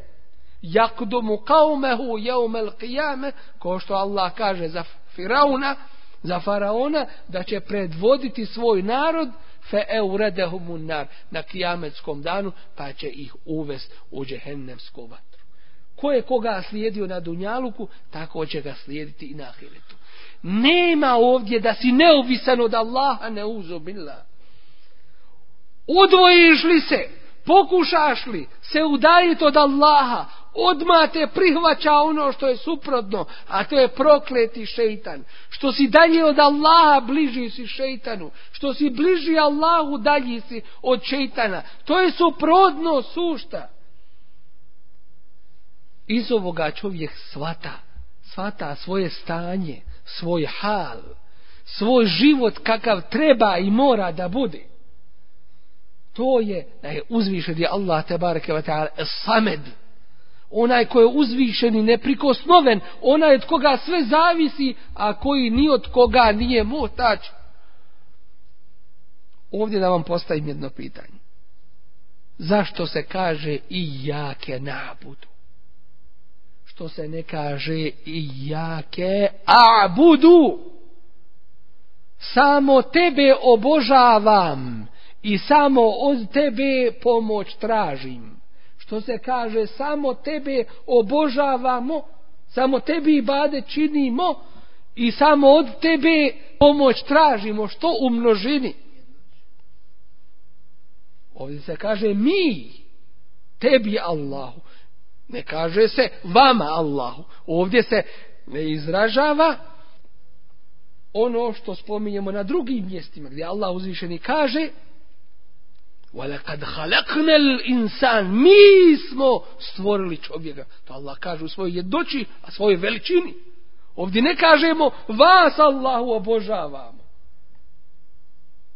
Jakdumu kaumehu jeumel qiyame, ko što Allah kaže za Firauna, za Faraona, da će predvoditi svoj narod, fe euredehumun nar, na kijametskom danu, pa će ih uvest u džehennemsku vatru ko je koga slijedio na Dunjaluku, tako će ga slijediti i na Ahiretu. Nema ovdje da si neovisan od Allaha, ne uzubila. Odvojiš li se, pokušaš li se udajiti od Allaha, odmah te prihvaća ono što je suprotno, a to je prokleti šeitan. Što si dalje od Allaha, bliži si šeitanu. Što si bliži Allahu, dalji si od šeitana. To je suprotno sušta iz ovoga čovjek svata, svata svoje stanje, svoj hal, svoj život kakav treba i mora da bude. To je da je uzvišen je Allah tebareke ve ta'ala samed. Onaj ko je uzvišen i neprikosnoven, onaj od koga sve zavisi, a koji ni od koga nije motač. Ovdje da vam postavim jedno pitanje. Zašto se kaže i jake nabudu? Što se ne kaže i jake a budu. Samo tebe obožavam i samo od tebe pomoć tražim. Što se kaže samo tebe obožavamo samo tebi ibade bade činimo i samo od tebe pomoć tražimo što u množini. Ovdje se kaže mi tebi Allahu. Ne kaže se vama Allahu. Ovdje se ne izražava ono što spominjemo na drugim mjestima gdje Allah uzvišeni kaže وَلَقَدْ خَلَقْنَا الْإِنسَانِ Mi smo stvorili čovjeka. To Allah kaže u svojoj jednoći, a svojoj veličini. Ovdje ne kažemo vas Allahu obožavamo.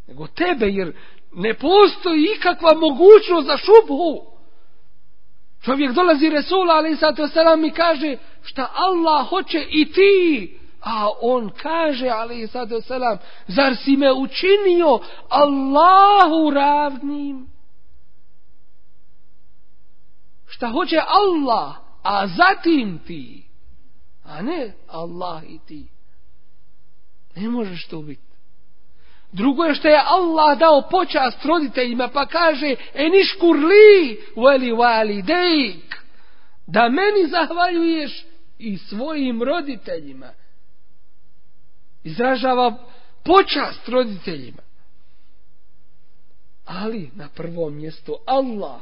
Nego tebe, jer ne postoji ikakva mogućnost za šubhu. Čovjek dolazi Resula, ali sad to selam mi kaže šta Allah hoće i ti. A on kaže, ali sad to selam, zar si me učinio Allahu ravnim? Šta hoće Allah, a zatim ti. A ne Allah i ti. Ne možeš to biti. Drugo je što je Allah dao počast roditeljima pa kaže eniškur li veli vali dejk da meni zahvaljuješ i svojim roditeljima. Izražava počast roditeljima. Ali na prvom mjestu Allah.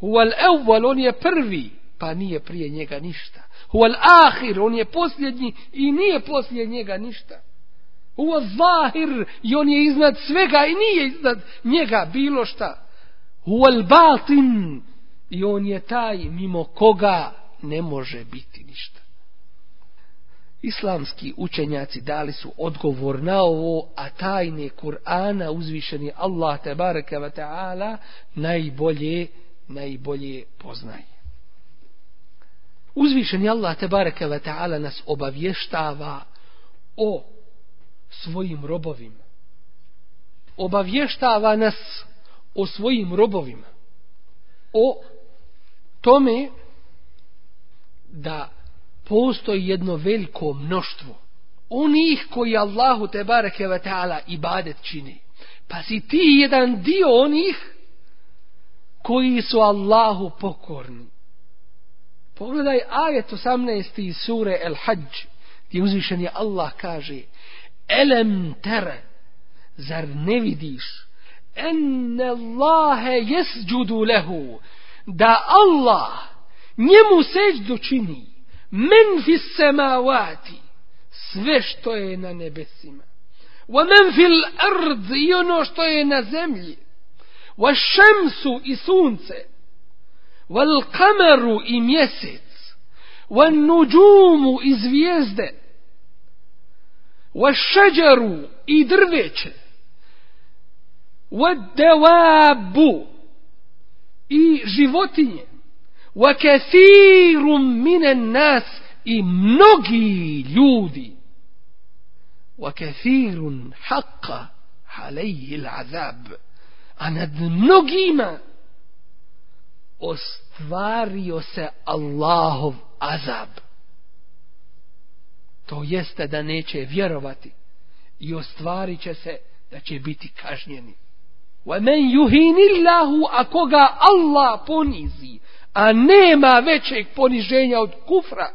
Huval evval, on je prvi, pa nije prije njega ništa. Huval ahir, on je posljednji i nije poslije njega ništa. Uo zahir i on je iznad svega i nije iznad njega bilo šta. Uo batin i on je taj mimo koga ne može biti ništa. Islamski učenjaci dali su odgovor na ovo, a tajne Kur'ana uzvišeni Allah tebareke ve ta'ala najbolje, najbolje poznaje. Uzvišeni Allah tebareke ve ta'ala nas obavještava o svojim robovima. Obavještava nas o svojim robovima. O tome da postoji jedno veliko mnoštvo onih koji Allahu te bareke ve taala ibadet čini. Pa si ti jedan dio onih koji su Allahu pokorni. Pogledaj ajet 18. sure El Hajj, gdje uzvišen je Allah kaže elem tere, zar ne vidiš, enne Allahe jesđudu lehu, da Allah njemu seđdu čini, men fi semavati, sve što je na nebesima, wa men fil ard i ono što je na zemlji, wa šemsu i sunce, wal kameru i mjesec, wa nuđumu i zvijezde, والشجر i drveće والدواب i životinje وكثير من الناس i mnogi ljudi وكثير حق عليه العذاب a nad mnogima ostvario se Allahov azab to jeste da neće vjerovati i ostvarit će se da će biti kažnjeni. وَمَنْ يُهِنِ اللَّهُ A koga Allah ponizi, a nema većeg poniženja od kufra,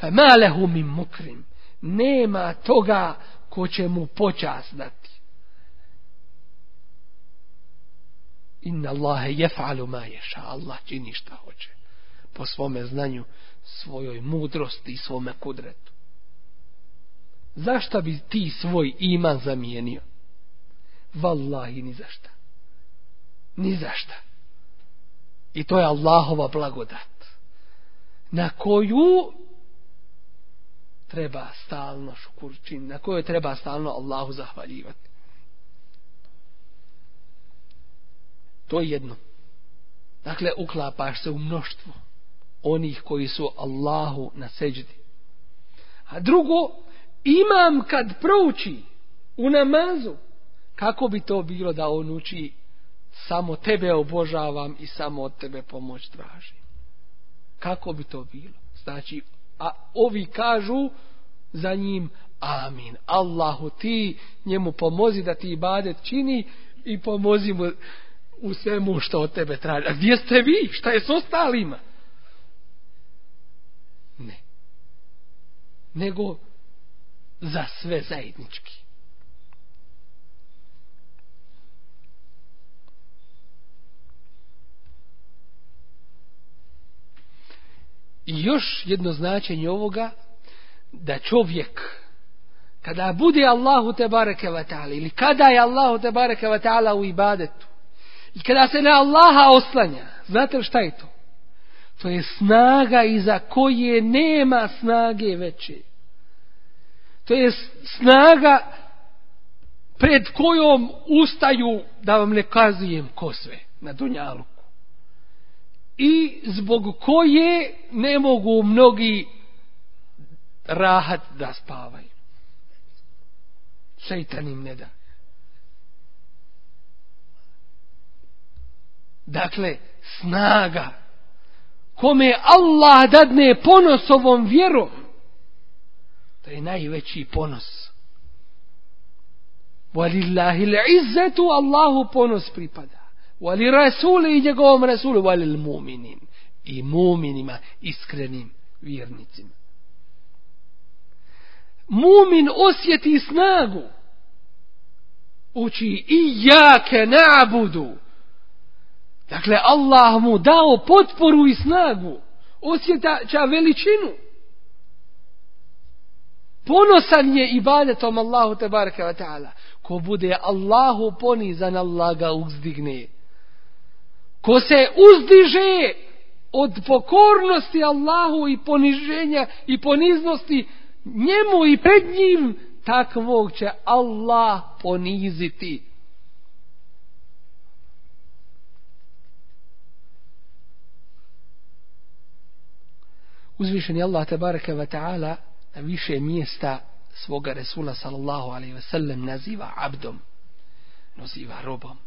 فَمَا لَهُ مِنْ مُكْرِمْ Nema toga ko će mu počas dati. Inna Allahe jef'alu ma ješa. Allah čini šta hoće. Po svome znanju, svojoj mudrosti i svome kudretu Zašta bi ti svoj iman zamijenio? Wallahi, ni zašta. Ni zašta. I to je Allahova blagodat. Na koju treba stalno šukurčin, na koju treba stalno Allahu zahvaljivati. To je jedno. Dakle, uklapaš se u mnoštvo onih koji su Allahu na seđdi. A drugo, imam kad prouči u namazu, kako bi to bilo da on uči samo tebe obožavam i samo od tebe pomoć tražim. Kako bi to bilo? Znači, a ovi kažu za njim amin. Allahu ti njemu pomozi da ti ibadet čini i pomozi mu u svemu što od tebe traži. A gdje ste vi? Šta je s ostalima? Ne. Nego za sve zajednički. I još jedno značenje ovoga, da čovjek, kada bude Allahu te bareke ta'ala, ili kada je Allahu te bareke ta'ala u ibadetu, i kada se na Allaha oslanja, znate li šta je to? To je snaga iza koje nema snage veće. To je snaga pred kojom ustaju, da vam ne kazujem ko sve, na Dunjaluku. I zbog koje ne mogu mnogi rahat da spavaju. Šeitan im ne da. Dakle, snaga kome Allah dadne ponosovom vjerom, to je najveći ponos. Walillahi l'izzetu Allahu ponos pripada. Wali rasuli i njegovom rasulu, wali muminin. I muminima, iskrenim vjernicima. Mumin osjeti snagu. Uči i jake nabudu. Dakle, Allah mu dao potporu i snagu. Osjeta veličinu. Ponosan je ibadetom Allahu te baraka wa ta'ala. Ko bude Allahu ponizan, Allah ga uzdigne. Ko se uzdiže od pokornosti Allahu i poniženja i poniznosti njemu i pred njim, takvog će Allah poniziti. Uzvišen je Allah tabaraka wa ta'ala na više mjesta svoga Resula sallallahu alaihi ve sellem naziva abdom, naziva robom.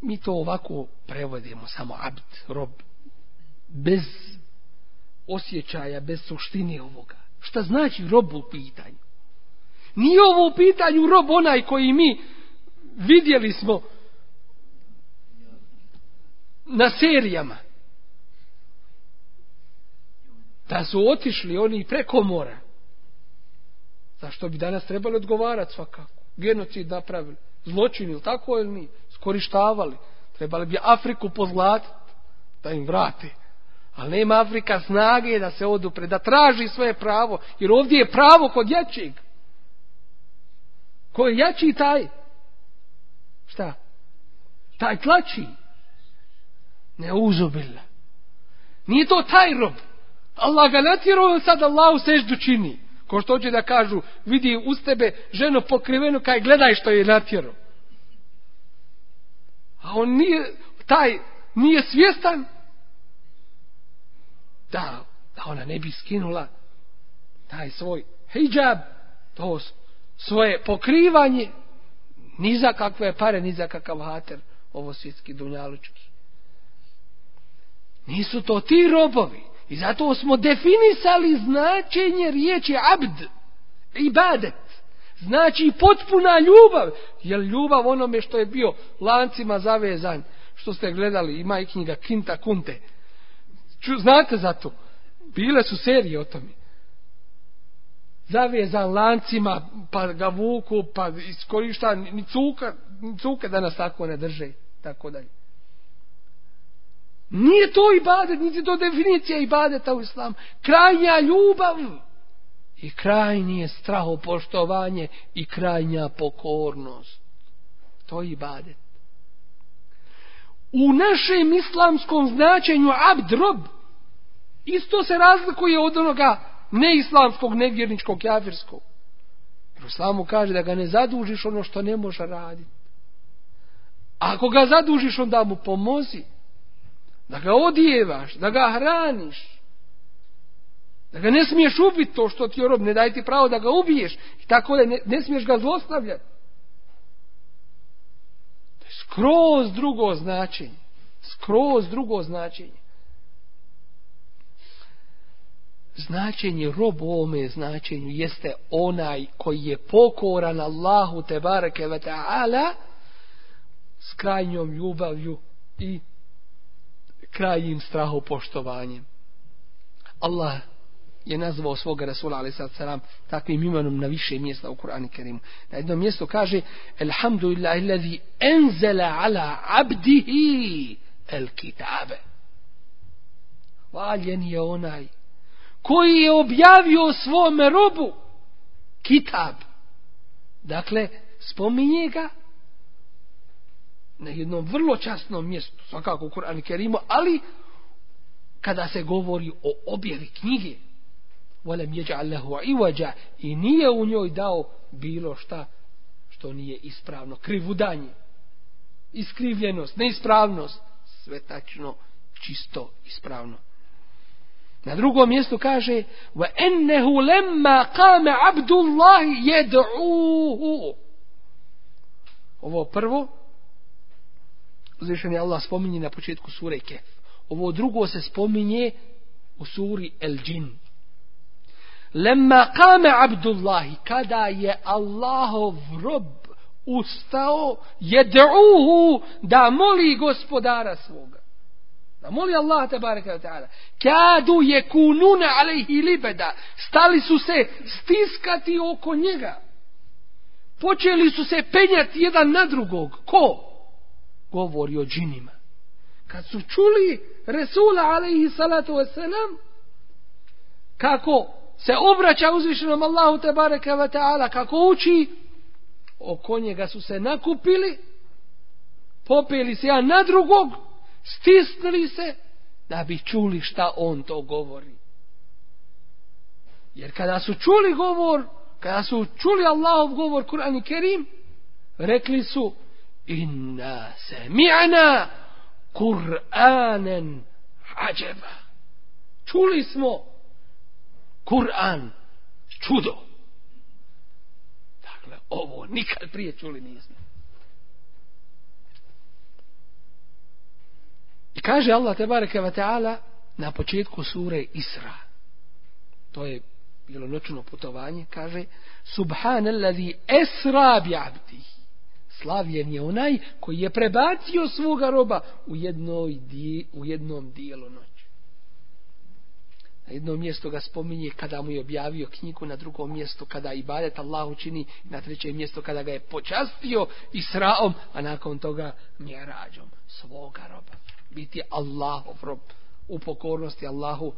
Mi to ovako prevodimo samo abd, rob, bez osjećaja, bez suštine ovoga. Šta znači rob u pitanju? Nije ovo u pitanju rob onaj koji mi vidjeli smo na serijama da su otišli oni preko mora. Zašto bi danas trebali odgovarati svakako? Genocid napravili. Zločin ili tako ili ni? Skorištavali. Trebali bi Afriku pozlatiti da im vrati. Ali nema Afrika snage da se odupre, da traži svoje pravo. Jer ovdje je pravo kod jačeg. Ko je jači taj? Šta? Taj tlači. Ne uzubila. Nije to taj rob. Allah ga natjerao sad Allahu seždu čini. Ko što hoće da kažu, vidi uz tebe ženo pokrivenu, kaj gledaj što je natjerao. A on nije, taj nije svjestan da, da ona ne bi skinula taj svoj hijab, to svoje pokrivanje, ni za kakve pare, ni za kakav hater, ovo svjetski dunjalučki. Nisu to ti robovi. I zato smo definisali značenje riječi abd, ibadet. Znači potpuna ljubav. Jer ljubav onome što je bio lancima zavezan, što ste gledali, ima i knjiga Kinta Kunte. Ču, znate za to? Bile su serije o tome. Zavezan lancima, pa ga vuku, pa iskorišta, ni cuka, ni cuka da nas tako ne drže, tako dalje. Nije to ibadet, niti to definicija ibadeta u islamu. Krajnja ljubav i krajnje strahopoštovanje i krajnja pokornost. To je ibadet. U našem islamskom značenju abd rob isto se razlikuje od onoga neislamskog, nevjerničkog, jafirskog. Jer u islamu kaže da ga ne zadužiš ono što ne može raditi. Ako ga zadužiš, onda mu pomozi da ga odijevaš, da ga hraniš, da ga ne smiješ ubiti to što ti je rob, ne daj ti pravo da ga ubiješ i tako da ne, ne smiješ ga zlostavljati. To je skroz drugo značenje. Skroz drugo značenje. Značenje rob u ovome značenju jeste onaj koji je pokoran Allahu te bareke ve ta'ala s krajnjom ljubavlju i krajim krajnjim strahopoštovanjem. Allah je nazvao svoga Rasula alaih sallam salam takvim imenom na više mjesta u Kur'anu Kerimu. Na jednom mjestu kaže Alhamdulillahi ladhi enzela ala abdihi el kitabe. Valjen je onaj koji je objavio svome robu kitab. Dakle, spominje ga na jednom vrlo časnom mjestu, svakako u Kur'an Kerimu, ali kada se govori o objavi knjige, volem jeđa lehu iwađa i nije u njoj dao bilo šta što nije ispravno, krivudanje, iskrivljenost, neispravnost, sve tačno, čisto, ispravno. Na drugom mjestu kaže wa ennehu lemma kame abdullah jed'uhu ovo prvo uzvišeni Allah spominje na početku sure Kef ovo drugo se spominje u suri El Džin. Lemma kame abdullahi kada je Allahov rob ustao jed'uhu da moli gospodara svoga. Da moli Allah te bareke ve taala. Kadu yekununa alayhi libeda. stali su se stiskati oko njega. Počeli su se penjati jedan na drugog. Ko? Govori o džinima kad su čuli Resula alaihi salatu wasalam kako se obraća uzvišenom Allahu te bareke ve taala kako uči oko njega su se nakupili popeli se jedan na drugog stisnuli se da bi čuli šta on to govori. Jer kada su čuli govor, kada su čuli Allahov govor Kur'an i Kerim, rekli su inna sami'na Kur'anen ađeba. Čuli smo Kur'an čudo. Dakle, ovo nikad prije čuli nismo. I kaže Allah te bareke ve taala na početku sure Isra. To je bilo noćno putovanje, kaže Subhanallazi esra bi abdi. Slavljen je onaj koji je prebacio svoga roba u jednoj di, u jednom dijelu noći. Na jednom mjestu ga spominje kada mu je objavio knjigu, na drugom mjestu kada i ibadet Allah učini, na trećem mjestu kada ga je počastio Israom, a nakon toga mjerađom svoga roba biti Allahov rob u pokornosti Allahu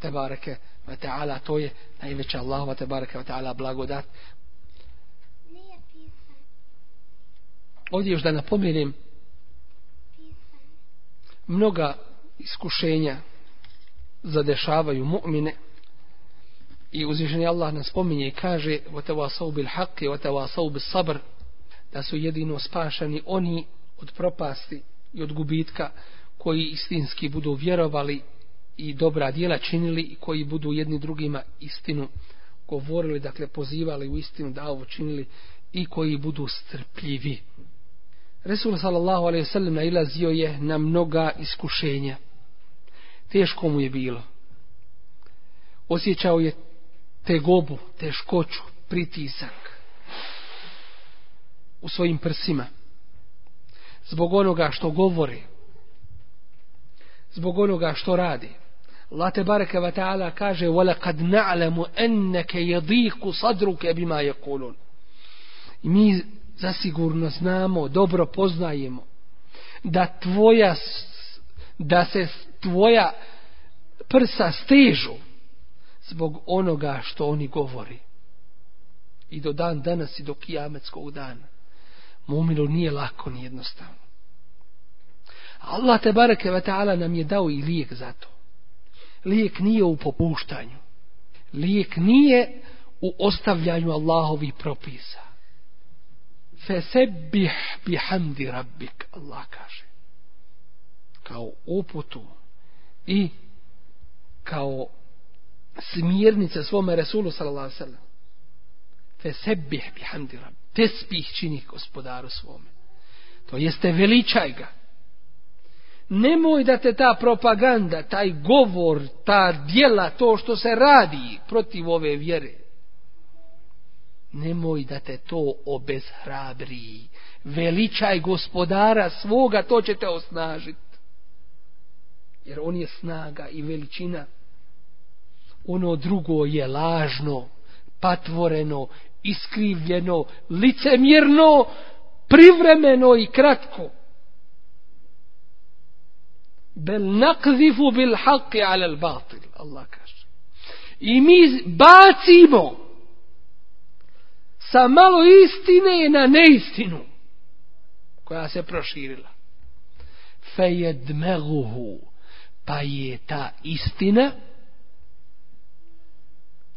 tebareke wa ta'ala to je najveća Allahova tebareke wa ta'ala blagodat ovdje još da napomenem mnoga iskušenja zadešavaju mu'mine i uzvišeni Allah nas spominje i kaže وَتَوَاسَوْ بِالْحَقِّ وَتَوَاسَوْ بِالصَبْرِ da su jedino spašani oni od propasti i od gubitka koji istinski budu vjerovali i dobra dijela činili i koji budu jedni drugima istinu govorili, dakle pozivali u istinu da ovo činili i koji budu strpljivi. Resul sallallahu alaihi wasallam nailazio je na mnoga iskušenja. Teško mu je bilo. Osjećao je tegobu, teškoću, pritisak u svojim prsima. Zbog onoga što govori, zbog onoga što radi. Allah te bareke ve taala kaže: "Wa laqad na'lamu annaka yadhiqu sadruka bima yaqulun." Mi zasigurno znamo, dobro poznajemo da tvoja da se tvoja prsa stežu zbog onoga što oni govori. I do dan danas i do kijametskog dana. Muminu nije lako ni jednostavno. Allah te bareke ve taala nam je dao i lijek za to. Lijek nije u popuštanju. Lijek nije u ostavljanju Allahovih propisa. Fesebbih bihamdi rabbik, Allah kaže. Kao uputu i kao smjernice svome Resulu sallallahu sallam. Fesebbih bihamdi rabbik. Tespih čini gospodaru svome. To jeste veličaj ga nemoj da te ta propaganda, taj govor, ta djela, to što se radi protiv ove vjere, nemoj da te to obezhrabri. Veličaj gospodara svoga, to će te osnažiti. Jer on je snaga i veličina. Ono drugo je lažno, patvoreno, iskrivljeno, licemjerno, privremeno i kratko bel nakzifu bil haqi ala al batil Allah kaže i mi bacimo sa malo istine na neistinu koja se proširila. Fejedmeguhu pa je ta istina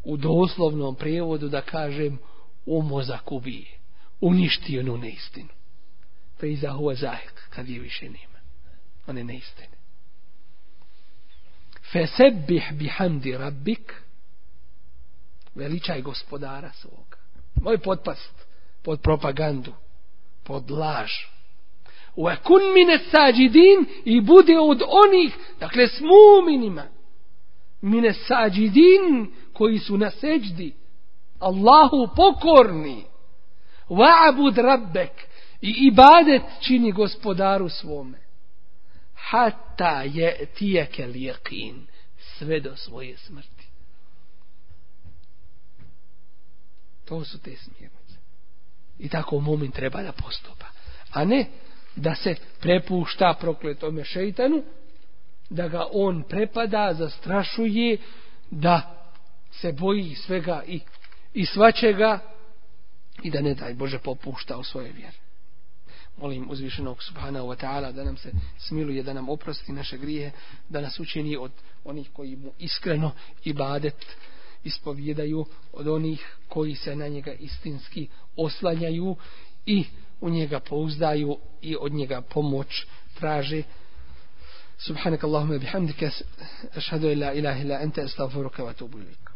u doslovnom prijevodu da kažem u mozak ubije uništi onu neistinu. Fe iza huva zahik kad je više nema one neistine. Fe sebih bihamdi rabbik veličaj gospodara svog moj potpast pod propagandu pod laž. Wa kun mine sađidin i bude od onih dakle s muminima. Mine sađidin koji su na seđdi. Allahu pokorni. Wa'bud rabbek i ibadet čini gospodaru svome. Hatta je tijeke lijekin sve do svoje smrti. To su te smjernice i tako mumin treba da postupa a ne da se prepušta prokletome šeitanu da ga on prepada zastrašuje da se boji svega i, i svačega i da ne daj Bože popušta u svoje vjere. Molim uzvišenog subhanahu wa ta'ala da nam se smiluje, da nam oprosti naše grije, da nas učini od onih koji mu iskreno ibadet ispovjedaju od onih koji se na njega istinski oslanjaju i u njega pouzdaju i od njega pomoć traže. Subhanak Allahumma bihamdika, ashadu ila ilaha ila ente, astaghfiruka wa atubu ilaik.